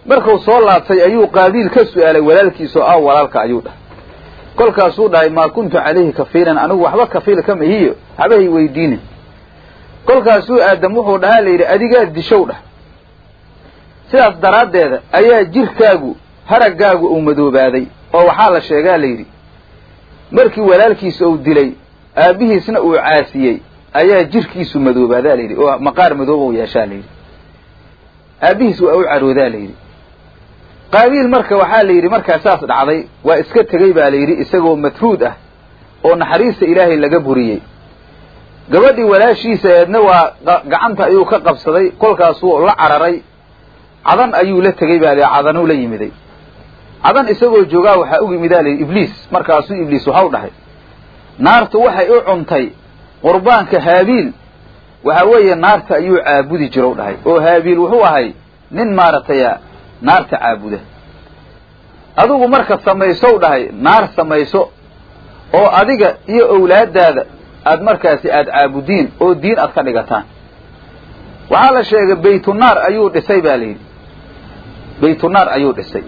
Markuu soo laabtay ayuu qaabiil ka su'aalay walaalkiisa oo ah walaalka ayuu dhahay. Kolkaasuu dhahay maa kuntu calayhi kafiilan anigu waxba kafiil ka mahiyo habahay weydiinin. Kolkaasuu aadam wuxuu dhahaa la yidhi adigaa dishow dhah. Sidaas daraaddeeda ayaa jirkaagu haraggaagu uu madoobaaday oo waxaa la sheegaa la yidhi markii walaalkiisa uu dilay aabbihiisna uu caasiyey ayaa jirkiisu madoobaadaa la yidhi oo maqaar madooba u yeeshaa la yidhi. Aabbihiis waa u caroodaa la yidhi. Qaabiil marka waxaa la yidhi markaa saas dhacday waa iska tegey baa la yidhi isagoo matruud ah oo naxariista ilaahay laga buriyey. Gabadhii walaashiisa eedna waa gacanta ayuu ka qabsaday kolkaasuu la cararay cadan ayuu la tegey baa la cadanuu la yimiday cadan isagoo joogaa waxaa u yimidaa la yidhi ibliis markaasuu ibliis waxau dhahay naartu waxay u cuntay qurbaanka haabiil waxa weeye naarta ayuu caabudi jirow dhahay. Oo haabiil wuxuu ahay nin maaragtaya naarta caabuda. Adigu marka samaysow dhahay naar samayso oo adiga iyo owlaadaada aad markaasi aada caabudiin oo diin aad ka dhigataan. Waxaa la sheegay baytunaar ayuu dhisay baa layidhi baytunaar ayuu dhisay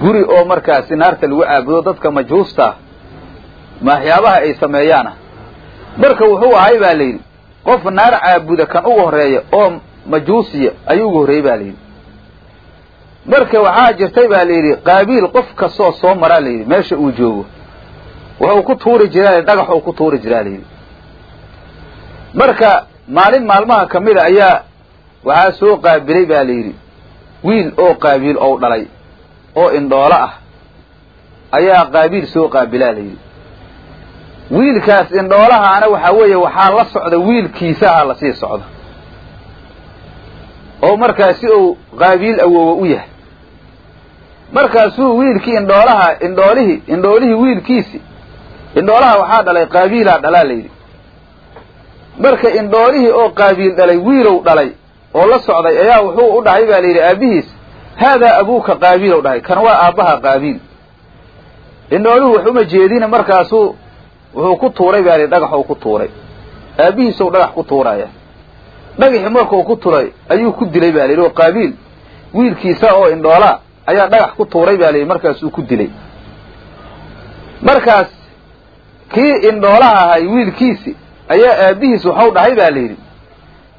guri oo markaasi naarta lagu caabudo dadka majhuustaah waxyaabaha ay sameeyaana. Marka wuxuu ahay baa layidhi qof naar caabuda kan ugu horreeya oo majuusiya ayuu ugu horreeyey ba layidhi. Marka waxaa jirtay baa layidhi qaabiil qof kastoo soo maraa layidhi meesha uu joogo. Wuxuu ku tuuri jiraa dhagaxuu ku tuuri jiraa layidhi. Marka maalin maalmaha ka mida ayaa waxaa soo qaabilay baa layidhi wiil oo qaabiil ou dhalay oo indhoolo ah ayaa qaabiil soo qaabilaa layidhi wiilkaas indhoolahaana waxaa weeye waxaa la socda wiilkiisaha la sii socda oo markaasi uu qaabiil awoowa u yahay. Markaasuu wiilkii indhoolaha indhoolihii indhoolihii wiilkiisi indhoolaha waxaa dhalay qaabiilaa dhalaa layidhi marka indhoolihii oo qaabiil dhalay wiilow dhalay oo la socday ayaa wuxuu u dhahay baa layidhi aabbihiis haadaa abuuka qaabiilow dhahay kan waa aabbaha qaabiil indhooluhu wax uma jeedina markaasuu wuxuu ku tuuray baa layidhi dhagaxuu ku tuuray aabbihiisow dhagax ku tuuraya dhagaxii markuu ku turay ayuu ku dilay ba layidhi oo qaabiil wiilkiisa oo indhoolaa ayaa dhagax ku tuuray ba layidhi markaasuu ku dilay markaas kii indhoolaha ahay wiilkiisi ayaa aabbihiis waxau dhahay ba layidhi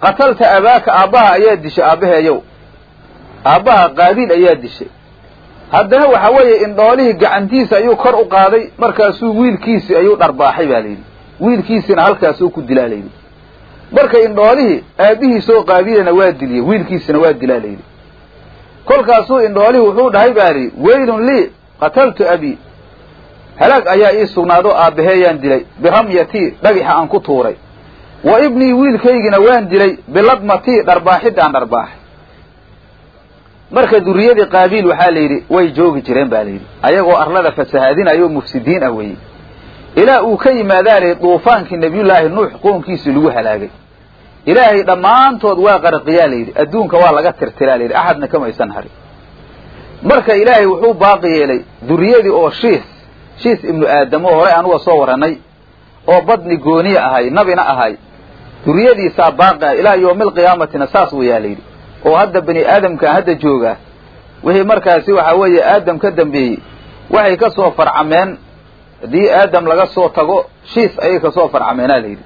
qatalta abaaka aabbaha ayaa dishay aabbaheeyow aabbaha qaabiil ayaa dishay. Haddana waxa weeye indhoolihii gacantiisa ayuu kor u qaaday markaasuu wiilkiisi ayuu dharbaaxay ba layidhi wiilkiisina halkaasuu ku dilaa layidhi marka indhoolihii aabbihiisoo qaabiilana waa diliyey wiilkiisina waa dilaa layidhi kolkaasuu indhoolihii wuxuu dhahay baa layidhi weylun lii qataltu abii halaag ayaa ii sugnaado aabbaheeyaan dilay. Biramyatii dhagaxa aan ku tuuray. Wa ibnii wiilkaygina waan dilay. Biladmatii dharbaaxidaan dharbaaxay marka duriyadii qaabiil waxaa la yidhi way joogi jireen ba layidhi ayagoo arlada fasahaadinaya oo mufsidiin ah weeye. Ilaa uu ka yimaadaa layidhi duufaankii nabiyullaahi nuux qoonkiisii lagu halaagay. Ilaahay dhammaantood waa qarqiyaa layidhi adduunka waa laga tirtiraa layidhi axadna kamaysan harin marka ilaahay wuxuu baaqi yeelay duriyadii oo shiis shiis ibnu aadam oo horey anuga soo warranay oo badni gooniya ahay nabina ahay duriyadiisaa baaqi ah ilaa yowmialqiyaamatina saas wayaa layidhi oo hadda bani aadamka hadda joogaa wixii markaasi waxaa weeye aadam ka dambeeyey waxay ka soo farcameen. Haddii aadam laga soo tago shiis ayay ka soo farcameenaa layidhi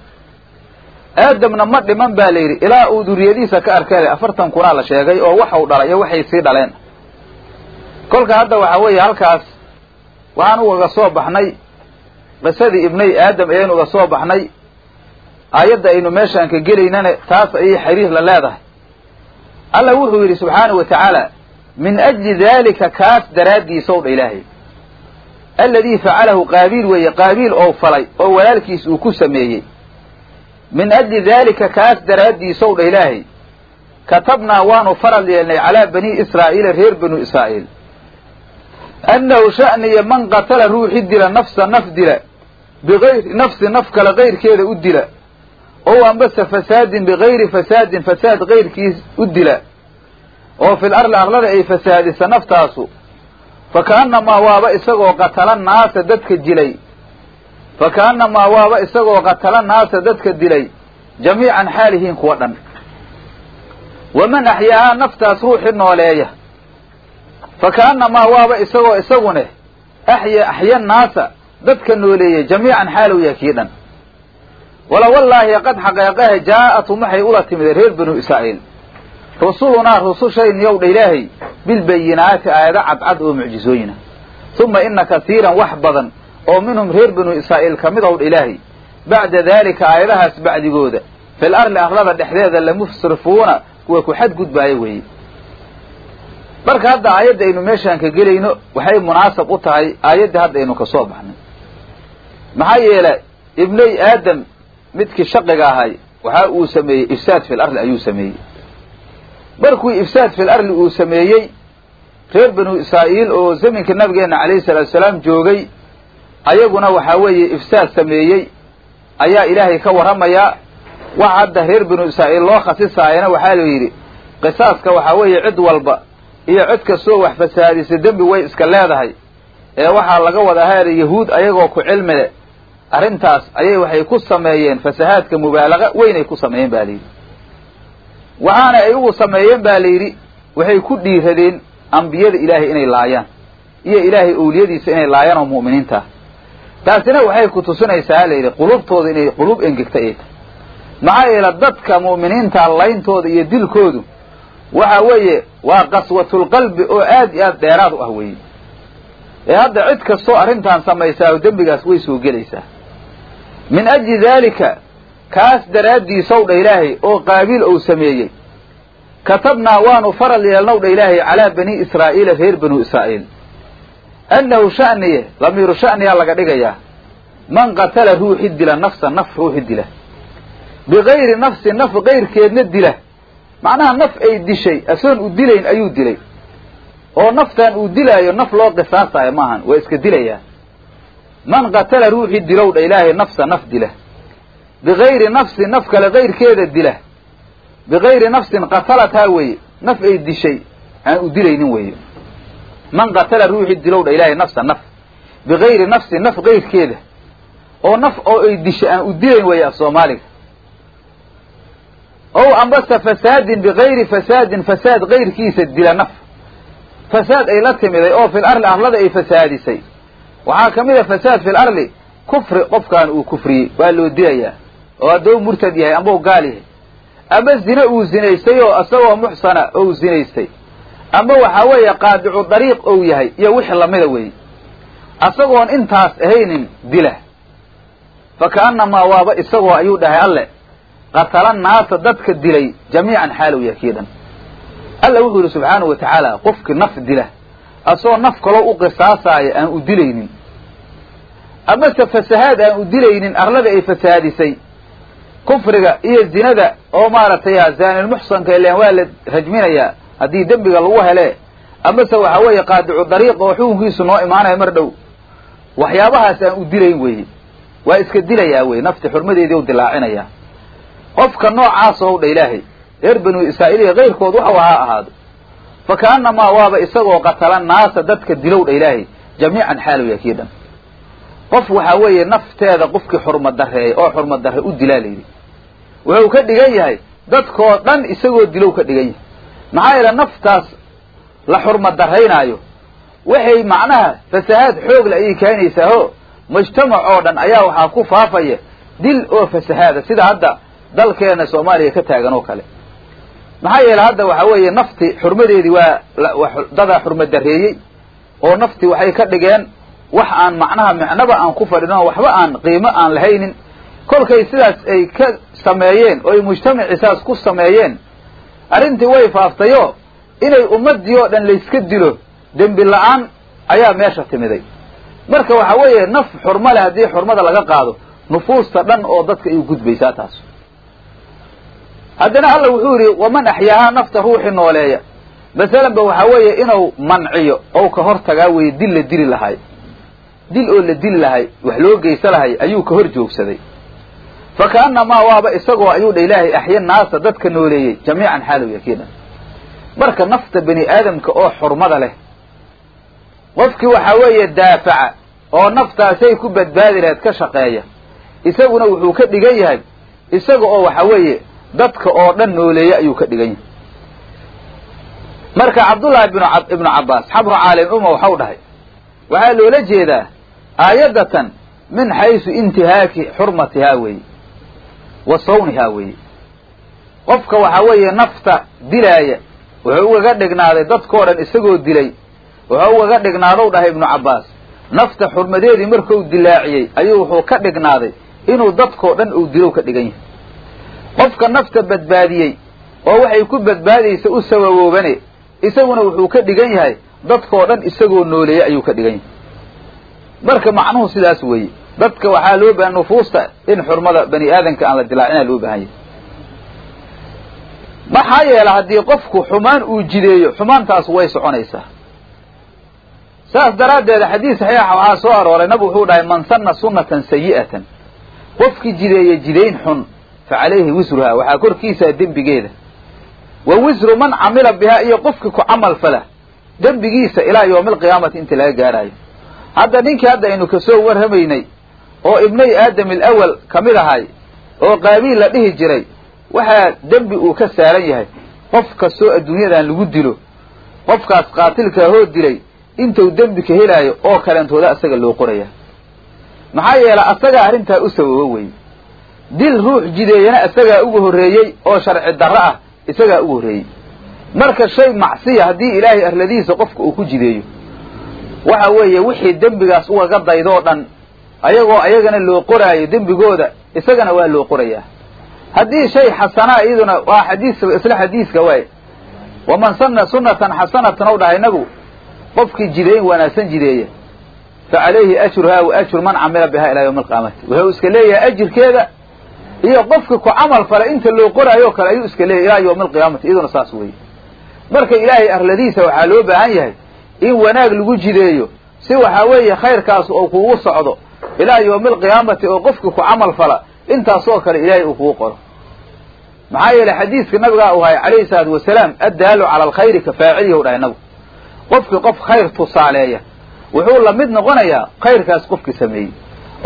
aadamna ma dhiman ba layidhi ilaa uu duriyadiisa ka arkay afartan kunaa la sheegay oo waxau dhalay iyo waxay sii dhaleen. Kolka hadda waxaa weeye halkaas waxaan ugaga soo baxnay qisadii ibnay aadam ayaynu uga soo baxnay. Aayadda aynu meeshaan ka gelaynana taas ayay xiriir la leedahay alla wuxuu yidhi subxaanahu wa tacaala min ajli daalika kaas daraaddiisow dha ilaahay. Alladii facalahu qaabiil weeye qaabiil ou falay oo walaalkiis uu ku sameeyey. Min ajli daalika kaas daraaddiisow dha ilaahay. Katabnaa waanu faral yeelnay calaa banii israa'iila reer banu israa'iil. Annahu sha'niya man qatala ruuxi dila nafsa naf dila bigayri nafsi naf kale kayrkeeda u dila ow ambase fasaadin bigayri fasaadin fasaad kayrkiis u dila oo fil arli arlada ay fasaadisa naftaasu fa ka'annamaa waaba isagoo qatala naasa dadka dilay fa ka'annamaa waaba isagoo qatala naasa dadka dilay jamiican xaalihiin kuwa dhan waman axyaahaa naftaas ruuxi nooleeya fa ka'annamaa waaba isagoo isagune axya axya naasa dadka nooleeyey jamiican xaalow yaha kii dhan wala wallaahi qad xaqeeqahe jaa'atum waxay ula timid reer banu israa'iil? Rusulunaa rusushayniyow dha ilaahay bilbayinaati aayado cadcad oo mucjizooyina. Uma ina kasiiran wax badan oo minhum reer banu israa'iil ka mid ow dha ilaahay. Bacda daalika aayadahaas bacdigooda fil arli arlada dhexdeeda lamufsrifuuna kuwa ku xadgudbaaya weeye. Marka hadda aayadda aynu meeshaan ka gelayno waxay munaasab u tahay aayaddii hadda aynu ka soo baxnay. Maxaa yeele ibney aadam midkii shaqiga ahay waxa uu sameeyey ifsaad fil arli ayuu sameeyey. Markuu ifsaad fil arli uu sameeyey reer banu israa'iil oo zaminkii nabigeena calayhi salaatu salaam joogay ayaguna waxaa weeye ifsaad sameeyey ayaa ilaahay ka warramayaa waxa hadda reer banu israa'iil loo khasisaayana waxaa la yidhi qisaaska waxaa weeye cid walba iyo cid kastoo wax fasaadisa dembi way iska leedahay. Ee waxaa laga wadaa haada yahuud ayagoo ku cilmi leh arrintaas ayay waxay ku sameeyeen fasahaadka mubaalaqa weynay ku sameeyeen ba layidhi waxaana ay ugu sameeyeen ba la yidhi waxay ku dhiiradeen ambiyada ilaahay inay laayaan iyo ilaahay owliyadiisa inay laayaan oo mu'miniinta. Taasina waxay ku tusinaysaa la yidhi qulubtooda inay qulub engegta ay tahay. Maxaa yeele dadka mu'miniinta layntooda iyo dilkoodu waxa weeye waa qaswatulqalbi oo aad iyo aad dheeraad u ah weeye. Ee hadda cid kastoo arrintan samaysaa oo dembigaas way soo gelaysaa min ajli daalika kaas daraaddiisow dha ilaahay oo qaabiil ou sameeyey. Katabnaa waanu faral yeelnow dha ilaahay calaa banii israa'iila reer banu israa'iil. Annahu sha'niye lamiiru sha'niyaa laga dhigayaa. Man qatala ruuxi dila nafsa naf ruuxi dila. Bigayri nafsi naf kayrkeedna dila. Macnaha naf ay dishay asoon u dilayn ayuu dilay. Oo naftan uu dilaayo naf loo qisaasayo maahan waa iska dilayaa man qatala ruuxii dilow dha ilaahay nafsa naf dila bigayri nafsi naf kale kayrkeeda dila bigayri nafsin qatalataa weeye naf ay dishay aan u dilaynin weeye. Man qatala ruuxii dilow dha ilaahay nafsa naf. Bigayri nafsin naf kayrkeeda oo naf oo ay dishay aan u dilayn weeye af soomaaliga. Ow ambase fasaadin bigayri fasaadin fasaad kayrkiisa dila naf. Fasaad ay la timiday oo fil arli arlada ay fasaadisay waxaa ka mid a fasaad fil arli kufri qofkaan uu kufriyey waa loo dilayaa oo haddou murtad yahay amba u gaal yahay. Ama zine uu zinaystay oo isagoo muxsana ou zinaystay. Ama waxaa weeye qaadicu dariiq ou yahay iyo wixii lamida weeye. Asagoon intaas ahaynin dila. Fa ka'annamaa waaba isagoo ayuu dhahay alle qatala naasa dadka dilay jamiican xaalow yahay kii dhan alla wuxuu yidhi subxaanahu wa tacaala qofkii naf dila asagoo naf kaloo u qisaasaaya aan u dilaynin amase fasahaad aan u dilaynin arlada ay fasahaadisay kufriga iyo zinada oo maaragtay zaanilmuxsanka ilan waa la rajminayaa haddii dembiga lagu hele amase waxa weeye qaadicu dariiq oo xukunkiisu noo imaanaya mar dhow waxyaabahaas aan u dilayn weeye. Waa iska dilayaa weye nafti xurmadeedii u dilaacinaya. Qofka noocaas ow dha ilaahay reer banu israa'iil iyo kayrkood waxau ahaa ahaado. Fa ka'annamaa waaba isagoo qatala naasa dadka dilow dha ilaahay jamiican xaalowya kii dhan qof waxaa weeye nafteeda qofkii xurma dareey oo xurma darre u dilaa layidhi wuxuu ka dhigan yahay dadkoo dhan isagoo dilow ka dhigan yahay. Maxaa yeele naftaas la xurma daraynaayo waxay macnaha fasahaad xoogla ayay keenaysaa o mujtamac oo dhan ayaa waxaa ku faafaya dil oo fasahaada sida hadda dalkeena soomaaliya ka taagan oo kale. Maxaa yeele hadda waxa weeye nafti xurmadeedii waa dadaa xurma dareeyey oo nafti waxay ka dhigeen wax aan macnaha micnaba aan ku fadhino waxba aan qiimo aan lahaynin. Kolkay sidaas ay ka sameeyeen oo ay mujtamacii saas ku sameeyeen arrintii way faaftayo inay ummadii oo dhan layska dilo dembi la'aan ayaa meesha timiday. Marka waxa weeye naf xurma leh haddii xurmada laga qaado nufuusta dhan oo dadka ay gudbaysaa taas. Haddana alla wuxuu yidhi waman axyaahaa nafta ruuxi nooleeya. Masalan ba waxaa weeye inuu manciyo ou ka hor tagaa weye dil la dili lahay dil oo la dili lahay wax loo geysa lahay ayuu ka hor joogsaday. Fa ka'annamaa waaba isagoo ayuu dha ilaahay axya naasa dadka nooleeyey jamiican xaalow yakiina marka nafta bani aadamka oo xurmada leh qofkii waxaa weeye daafaca oo naftaasay ku badbaadi lahayd ka shaqeeya isaguna wuxuu ka dhigan yahay isaga oo waxa weeye dadka oo dhan nooleeya ayuu ka dhigan yahay. Marka cabdullaahi bn ibnu cabbaas xabru caalim uma waxau dhahay waxaa loola jeedaa aayadatan min xaysu intihaaki xurmatihaa weeye wa sawnihaa weeye. Qofka waxaa weeye nafta dilaaya wuxuu ugaga dhignaaday dadkao dhan isagoo dilay wuxuu ugaga dhignaadow dhahay ibnu cabbaas. Nafta xurmadeedii markuu dilaaciyey ayuu wuxuu ka dhignaaday inuu dadkoo dhan uu dilow ka dhigan yahay. Qofka nafta badbaadiyey oo waxay ku badbaadaysa u sababoobane isaguna wuxuu ka dhigan yahay dadkoo dhan isagoo nooleeyey ayuu ka dhigan yahay marka macnuhu sidaas weeye. Dadka waxaa loo baahan nufuusta in xurmada bani aadamka aan la dilaacina loo baahan yahay. Maxaa yeele haddii qofku xumaan uu jideeyo xumaantaas way soconaysaa. Saas daraaddeed xadiis saxiixa waxaa soo arooray nabigu wuxuu dhahay man sanna sunnatan sayi'atan. Qofkii jideeya jidayn xun fa calayhi wisruhaa waxaa korkiisaa dembigeeda. Wa wisru man camila bihaa iyo qofkii ku camal fala dembigiisa ilaa yowmi alqiyaamati inta laga gaaraayo hadda ninkii hadda aynu ka soo warramaynay oo ibnay aadam alawal ka mid ahay oo qaabiil la dhihi jiray waxaa dembi uu ka saaran yahay. Qof kastoo adduunyadan lagu dilo qofkaas qaatilkaa hoo dilay intuu dembi ka helaayo oo kalentooda asaga loo qoraya. Maxaa yeele asagaa arrintaa u sababo weye dil ruux jideeyana isagaa ugu horreeyey oo sharci darro ah isagaa ugu horreeyey. Marka shay macsiya haddii ilaahay arladiisa qofka uu ku jideeyo waxa weeye wixii dembigaas ugaga daydoo dhan ayagoo ayagana loo qoraayo dembigooda isagana waa loo qorayaa. Haddii shay xasanaa iyaduna waa xadiis isla xadiiska waay waman sanna sunnatan xasanatan ou dhahay nabigu qofkii jideeyin wanaagsan jideeya fa calayhi ajruhaa wa ajru man camila bihaa ilaa yawmi alqiyaamati wuxuu iska leeyahay ajirkeeda iyo qofkii ku camal falay inta loo qoraayo kale ayuu iska leeyahy ilaa yawmi alqiyaamati iyaduna saas weeye. Marka ilaahay arladiisa waxaa loo baahan yahay in wanaag lagu jideeyo si waxaa weeye khayrkaas oo kugu socdo ilaa yawmi alqiyaamati oo qofkii ku camal fala intaasoo kale ilaahay uu kugu qoro. Maxaa yeeley xadiiska nabigaa uu ahay calayhi salaatu wasalaam addaalu cala alkhayri ka faacilihi u dhahay nabigu. Qofkii qof khayr tusaaleeya wuxuu la mid noqonayaa khayrkaas qofkii sameeyey.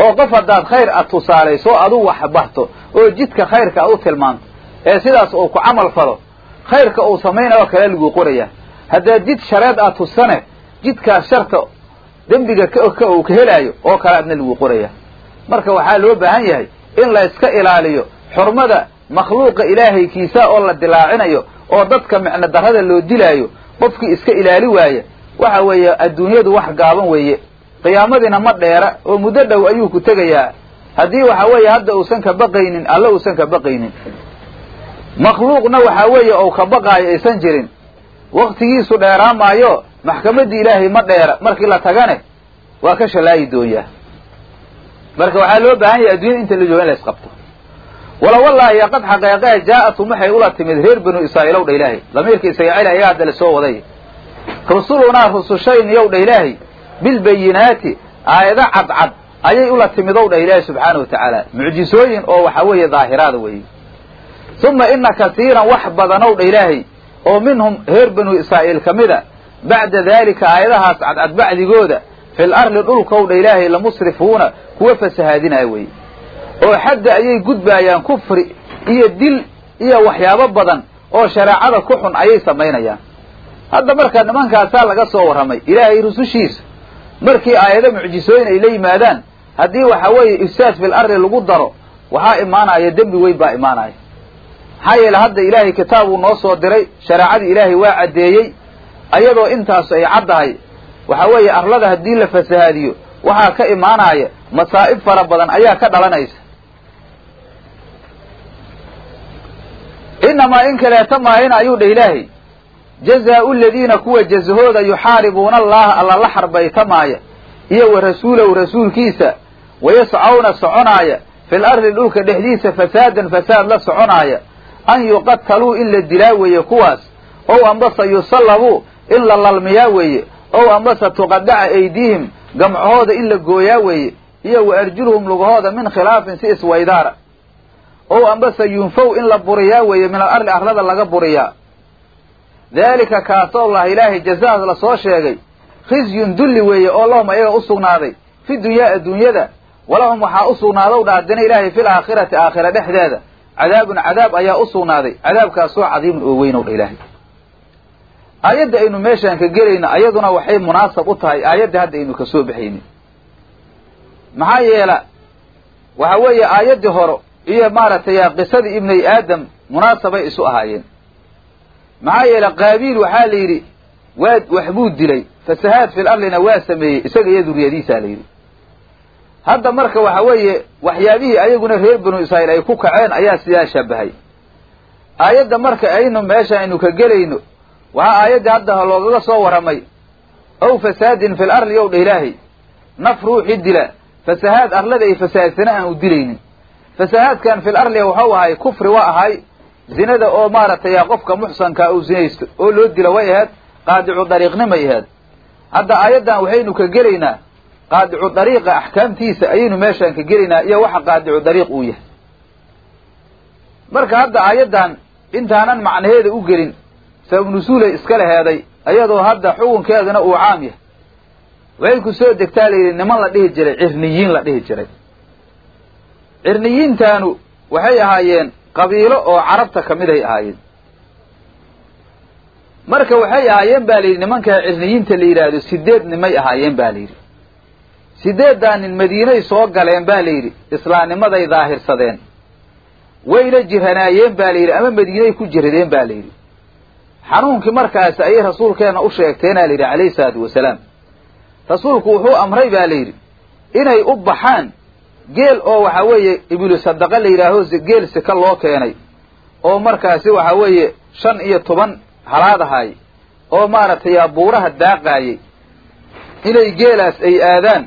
Oo qof haddaad khayr aad tusaalayso aduu wax barto oo jidka khayrka aad u tilmaanto ee sidaas uu ku camal falo khayrka uu samaynayo kale laguu qorayaa haddaad jid shareed aad tusane jidkaas sharta dembiga ka uu ka helaayo oo kale adna laguu qorayaa marka waxaa loo baahan yahay in la iska ilaaliyo xurmada makhluuqa ilaahay kiisa oo la dilaacinayo oo dadka micno darrada loo dilaayo qofkii iska ilaali waaya waxa weeye adduunyadu wax gaaban weeye. Qiyaamadiina ma dheera oo muddo dhow ayuu ku tegayaa. Haddii waxa weeye hadda uusan ka baqaynin alle uusan ka baqaynin. Makhluuqna waxaa weeye ou ka baqaayo aysan jirin waktigiisu dheeraamaayo maxkamaddii ilaahay ma dheera markii la tagane waa ka shalaayi doonyaa marka waxaa loo baahan yahay addunyada inta la jooga in la isqabto. Wala wallaahi qad xaqeeqee jaa-atum waxay ula timid reer banu israa'iilow dha ilaahay. Damiirka celi ayaa hadda la soo waday. Rusulunaa rusushayn yow dha ilaahay bilbayinaati aayado cadcad ayay ula timidow dha ilaahay subxaana wa tacaala. Mucjisooyin oo waxa weeye daahiraada weeye. Uma ina kasiiran wax badanow dha ilaahay oo minhum reer banu israa'iil ka mida bacda daalika aayadahaas cadcad bacdigooda fil arli dhulkow dha ilaahay lamusrifuuna kuwa fasahaadinaya weye oo xadda ayay gudbaayaan kufri iyo dil iyo waxyaabo badan oo shareecada ku xun ayay samaynayaan. Hadda marka nimankaasaa laga soo warramay ilaahay rusushiisa markii aayado mucjisooyin ay la yimaadaan haddii waxa weeye ifsaad fil arli lagu daro waxaa imaanaya dembi weyn baa imaanaya maxaa yeele hadda ilaahay kitaabuu noo soo diray shareecadii ilaahay waa caddeeyey ayadoo intaasu ay caddahay waxa weeye arlada haddii la fasahaadiyo waxaa ka imaanaya masaa'ib fara badan ayaa ka dhalanaysa. Inamaa in kaleeta maahin ayuu dhah ilaahay. Jazaau ladiina kuwa jazahooda yuxaaribuuna allaha alla la xarbaytamaaya iyo wa rasuulahu rasuulkiisa wayascawna soconaaya fil ardi dhulka dhexdiisa fasaadan fasaad la soconaaya an yuqataluu in la dilaa weeye kuwaas ow ambase yusallabuu in la lalmiyaa weeye ow ambase tuqadaca aydiihim gamcahooda in la gooyaa weeye iyo wa arjuluhum lugahooda min khilaafin si iswaydaara. Ow ambase yunfow in la buriyaa weeye min alarli arlada laga buriyaa. Daalika kaasoo lah ilaahay jazaas la soo sheegay khizyun dulli weeye oo lahum ayaga u sugnaaday fi dunyaa adduunyada walahum waxaa u sugnaadow dha haddana ilaahay fil aakhirati aakhira dhexdeeda cadaabun cadaab ayaa u sugnaaday. Cadaabkaasoo cadiimun oo weynow dha ilaahay. Aayadda aynu meeshaan ka gelayno ayaduna waxay munaasab u tahay aayadda hadda aynu ka soo baxaynin. Maxaa yeela waxa weeye aayaddii hore iyo maaragtay qisadii ibnay aadam munaasabay isu ahaayeen. Maxaa yeele qaabiil waxaa la yidhi waa waxbuu dilay fasahaad fil ardina waa sameeyey isaga iyo duriyadiisaa la yidhi hadda marka waxa weeye waxyaabihii ayaguna reer banu israa'iil ay ku kaceen ayaa sidaa shabahay aayadda marka aynu meesha aynu ka gelayno waxaa aayaddii hadda loogaga soo warramay ow fasaadin fil arli yow dha ilaahay naf ruuxii dila fasahaad arlada ay fasaadsana aan u dilaynin. Fasahaadkan fil arli waxau ahay kufri waa ahay zinada oo maaragtay qofka muxsankaa uu zinaysto oo loo dila way ahayd qaadicu dariiqnimay ahayd. Hadda aayaddan waxaynu ka gelaynaa qaadicu dariiqa axkaamtiisa ayaynu meeshaan ka gelaynaa iyo waxa qaadicu dariiq uu yahay. Marka hadda aayaddan intaanan macnaheeda u gelin sabab nusuulay iska leheeday ayadoo hadda xukunkeeduna uu caam yahay. Waxay ku soo degtaa la yidhi niman la dhihi jiray cirniyiin la dhihi jiray. Cirniyiintaanu waxay ahaayeen qabiilo oo carabta ka mid ay ahaayeen. Marka waxay ahaayeen ba la yidhi nimankaa cirniyiinta la yidhaahdo sideed nimay ahaayeen ba la yidhi sideeddaa nin madiinay soo galeen ba la yidhi islaamnimaday daahirsadeen. Wayna jiranaayeen ba la yidhi ama madiinay ku jiradeen ba la yidhi xanuunkii markaasi ayay rasuulkeenna u sheegteena la yidhi calayhi salaatu wasalaam. Rasuulku wuxuu amray ba la yidhi inay u baxaan geel oo waxa weeye ibilu sadaqa la yidhaaho geel sika loo keenay oo markaasi waxa weeye shan iyo toban halaadahay oo maaragtay buuraha daaqaayay inay geelaas ay aadaan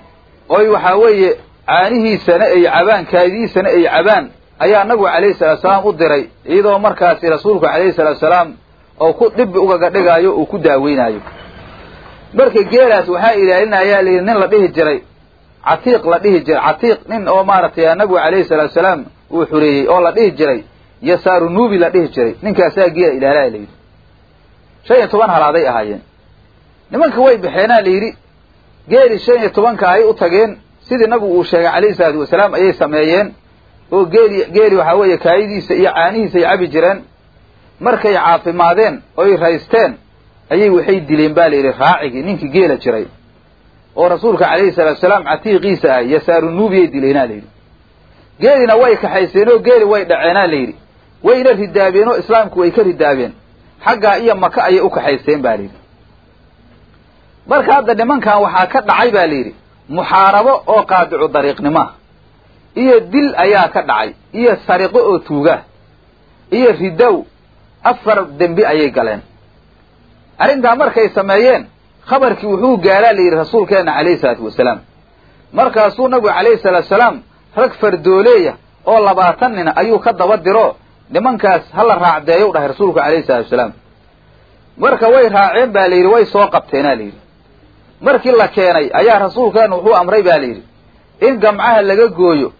oy waxaa weeye caanihiisana ay cabaan kaadidiisana ay cabaan ayaa nabigu calayhi salatu salaam u diray iyadoo markaasi rasuulku calayhi salatu salaam oo ku dhibbi ugaga dhigaayo uu ku daaweynaayo. Marka geelaas waxaa ilaalinayaa layidhi nin la dhihi jiray. Catiiq la dhihi jiray. Catiiq nin oo maaragtay nabigu calayhi salaatu salaam uu xureeyey oo la dhihi jiray. Yasaaru nuubi la dhihi jiray. Ninkaasaa geela ilaalaya la yidhi. Shan iyo toban halaaday ahaayeen. Nimanka way baxeenaa la yidhi geeli shan iyo tobanka ay u tageen sidii nabigu uu sheegay calayhi salaatu wasalaam ayay sameeyeen oo geeli geeli waxaa weeye kaayidiisa iyo caanihiisa ay cabi jireen. Markay caafimaadeen oy raysteen ayay waxay dileen ba la yidhi raacigii ninkii geela jiray. Oo rasuulka calayhi salaatu salaam catiiqiisa ahay yasaaru nuubiyay dileenaa la yidhi. Geelina way kaxayseen oo geeli way dhaceenaa la yidhi. Wayna ridaabeen oo islaamku way ka ridaabeen xaggaa iyo maka ayay u kaxayseen ba la yidhi marka hadda nimankan waxaa ka dhacay ba la yidhi muxaarabo oo qaadicu dariiqnimaah iyo dil ayaa ka dhacay iyo sariqo oo tuugah iyo ridow afar dembi ayay galeen. Arrintaa markay sameeyeen khabarkii wuxuu gaaraa la yidhi rasuulkeenna calayhi salaatu wasalaam. Markaasuu nabigu calayhi salaatu salaam rag fardooleeya oo labaatan nina ayuu ka daba diro nimankaas hala raacdeeyow dhahay rasuulku calayhi salaatu wasalaam. Marka way raaceen ba la yidhi way soo qabteenaa la yidhi markii la keenay ayaa rasuulkeenna wuxuu amray ba la yidhi in gamcaha laga gooyo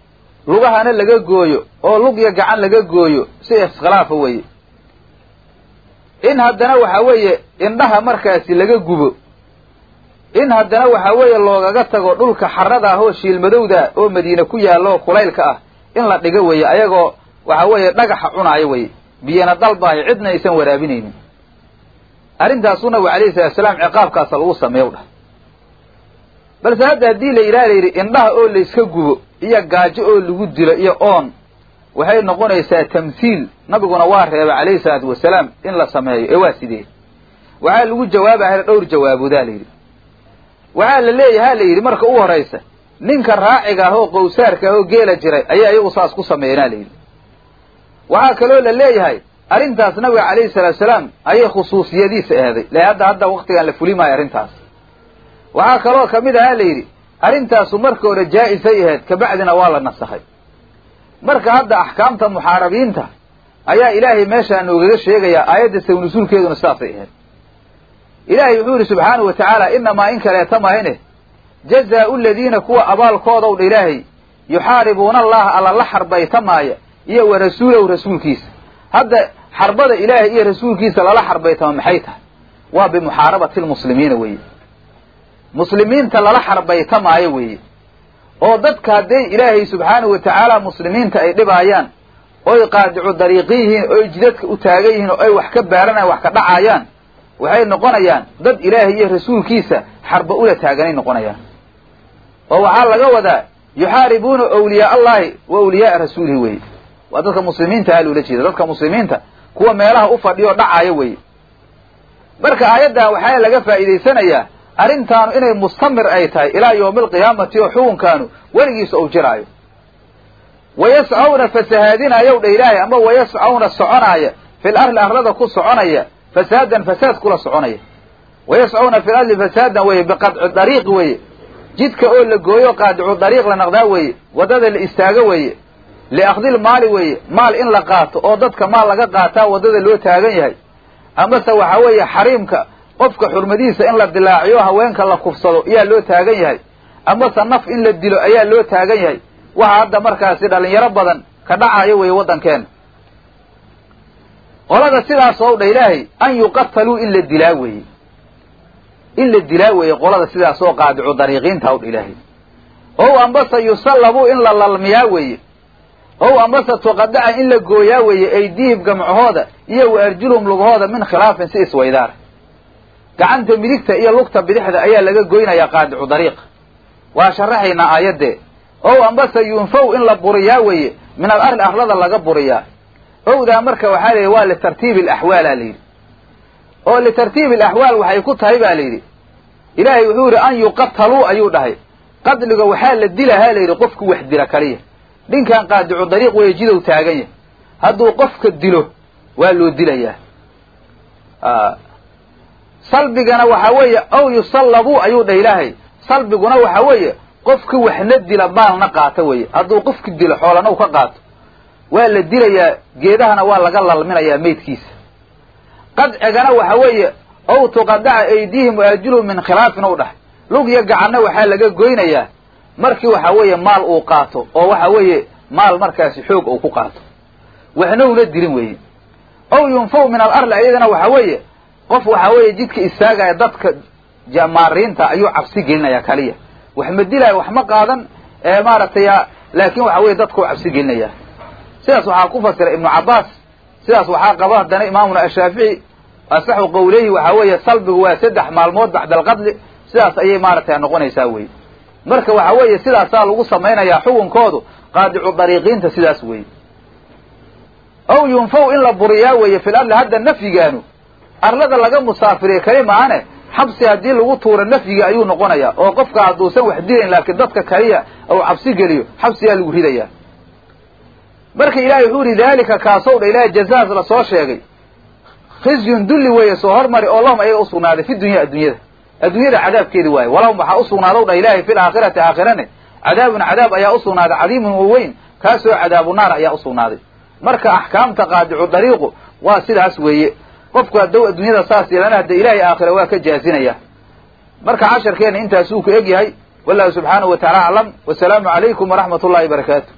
lugahana laga gooyo oo lug iyo gacan laga gooyo si iskhilaafa weye in haddana waxa weeye indhaha markaasi laga gubo. In haddana waxa weeye loogaga tago dhulka xarada ah oo shiilmadowda oo madiine ku yaallo oo kulaylka ah in la dhigo weeye ayagoo waxa weeye dhagaxa cunaayo weye biyana dalbaayo cidna aysan waraabinaynin. Arrintaasuu nabigu calayhi salatu salaam ciqaabkaasa lagu sameeyow dhah balse hadda haddii la yidhaha la yidhi indhaha oo layska gubo iyo gaajo oo lagu dilo iyo oon waxay noqonaysaa tamhiil nabiguna waa reebay calayhi salaatu wasalaam in la sameeyo ee waa sidee? Waxaa lagu jawaabahayna dhowr jawaaboodaa la yidhi. Waxaa la leeyaha la yidhi marka u horaysa ninka raaciga ah oo qowsaarka ah oo geela jiray ayaa iyagu saas ku sameeyanaa la yidhi. Waxaa kaloo la leeyahay arrintaas nabiga calayhi salaatu salaam ayay khusuusiyadiisa eeday. Le hadda hadda waktigaan la fuli maayo arrintaas waxaa kaloo ka mid ahaa la yidhi arrintaasu marka hore jaa-isay ahayd kabacdina waa la nasakhay marka hadda axkaamta muxaarabiinta ayaa ilaahay meeshaa noogaga sheegayaa aayadda sawnusuulkeeduna sidaasay ahayd. Ilaahay wuxuu yidhi subxaanahu wa tacaala inamaa in kaleeta mahine jazaau ladiina kuwa abaalkoodow dha ilaahay yuxaaribuuna allaha alla la xarbaytamaaya iyo wa rasuulahu rasuulkiisa. Hadda xarbada ilaahay iyo rasuulkiisa lala xarbaytama maxay tahay? Waa bimuxaarabati lmuslimiina weeye muslimiinta lala xarbaytamaayo weeye. oo dadka hadday ilaahay subxaanahu wa tacaala muslimiinta ay dhibaayaan oy qaadicu dariiqi yihiin oy jidadka u taagan yihiin oo ay wax ka baaranayaan wax ka dhacaayaan waxay noqonayaan dad ilaahay iyo rasuulkiisa xarba ula taaganay noqonayaan. oo waxaa laga wadaa yuxaaribuuna awliyaa allahi wa awliyaaa rasuulihi weye waa dadka muslimiinta a loola jeeda dadka muslimiinta kuwa meelaha u fadhiyo dhacaya weye marka aayaddan waxaa laga faa'iidaysanayaa arrintaanu inay mustamir ay tahay ilaa yowmi alqiyaamati oo xukunkaanu weligiisa uu jiraayo. Wayascawna fasahaadinayow dha ilaahay ama wayascawna soconaaya fil arli arlada ku soconaya. Fasaadan fasaad kula soconaya. Wayascawna fil arli fasaadan weye biqadci dariiqi weye jidka oo la gooyo qaadicu dariiq la naqdaa weeye. Waddada la istaago weeye. Liakdil maali weeye. Maal in la qaato oo dadka maal laga qaataa waddada loo taagan yahay. Amase waxa weeye xariimka qofka xurmadiisa in la dilaaciyo haweenka la kufsado ayaa loo taagan yahay. Amase naf in la dilo ayaa loo taagan yahay. Waxa hadda markaasi dhalinyaro badan ka dhacayo weeye waddankeena qolada sidaas oo dha ilaahay an yuqataluu in la dilaa weeye. In la dilaa weeye qolada sidaas oo qaadicu dariiqiinta o dha ilaahay. Ow ambase yusallabuu in la lalmiyaa weeye. Ow ambase tuqadaca in la gooyaa weeye aydiihim gamcahooda iyo wa arjulhum lugahooda min khilaafin si iswaydaar gacanta midigta iyo lugta bidixda ayaa laga goynayaa qaadicu dariiq. Waa sharaxaynaa aayaddee ow ambase yunfow in la buriyaa weeye min al arli arlada laga buriyaa. Owdaa marka waxaa la yidhi waa litartiibi alaxwaala la yidhi. Oo litartiibi alaxwaal waxay ku tahay ba la yidhi. Ilaahay wuxuu yidhi an yuqataluu ayuu dhahay. Qadliga waxaa la dilahaa la yidhi qofku wax dila kaliya. Ninkan qaadicu dariiq weeye jidow taagan yahay. Hadduu qofka dilo waa loo dilayaa salbigana waxa weeye aw yusallabuu ayuu dhah ilaahay. Salbiguna waxa weeye qofki waxna dila maalna qaata weeye. Hadduu qofki dilo xoolana u ka qaato. Waa la dilayaa geedahana waa laga lalminayaa meydkiisa. Qadcigana waxa weeye ow tuqadaca aydiihim waarjuluhum min khilaafin ou dhahay. Lug iyo gacanna waxaa laga goynayaa markii waxa weeye maal uu qaato oo waxa weeye maal markaasi xoog uu ku qaato. Waxna una dilin weeye ow yunfaw min alarli ayadana waxa weeye qof waxa weeye jidka istaagaya dadka jamaariinta ayuu cabsi gelinaya kaliya. Wax ma dilaayo wax ma qaadan maaragtay laakin waxa weye dadkau cabsi gelinaya. Sidaas waxaa ku fasira ibnu cabaas sidaas waxaa qaba haddana imaamuna ashaafici asaxu qawleyhi waxa weeye salbigu waa saddex maalmood bacda alqadli sidaas ayay maaragtay noqonaysaa weye marka waxa weeye sidaasaa lagu samaynayaa xukunkoodu qaadicu dariiqiinta sidaas weye ow yunfaw in la buriyaa weeye fil arli hadda nafyigaanu arlada laga musaafiriye kali maane xabsi haddii lagu tuuro nafyiga ayuu noqonayaa oo qofka hadduusan wax dilayn laakiin dadka kaliya ou cabsi geliyo xabsiyaa lagu ridayaa. Marka ilahay wuxuu yihi daalika kaasow dha ilahay jazaas la soo sheegay. Khizyun dulli weeye soo hormari oo lahum ayaga usugnaaday fi dunya addunyada adduunyada cadaabkeedi waaye walahum waxaa usugnaadow dha ilaahay fi laakhirati aakhirane cadaabun cadaab ayaa usugnaaday cadiimun oo weyn kaasoo cadaabu naar ayaa usugnaaday marka axkaamta qaadicu dariiqu waa sidaas weeye qofku haddow adduunyada saas yeelana hadda ilaahay aakhira waa ka jaazinaya. Marka casharkeena intaasuu ku eg yahay wallahu subxaanahu wa taala aclam wasalaamu calaykum waraxmat ullahi barakaatu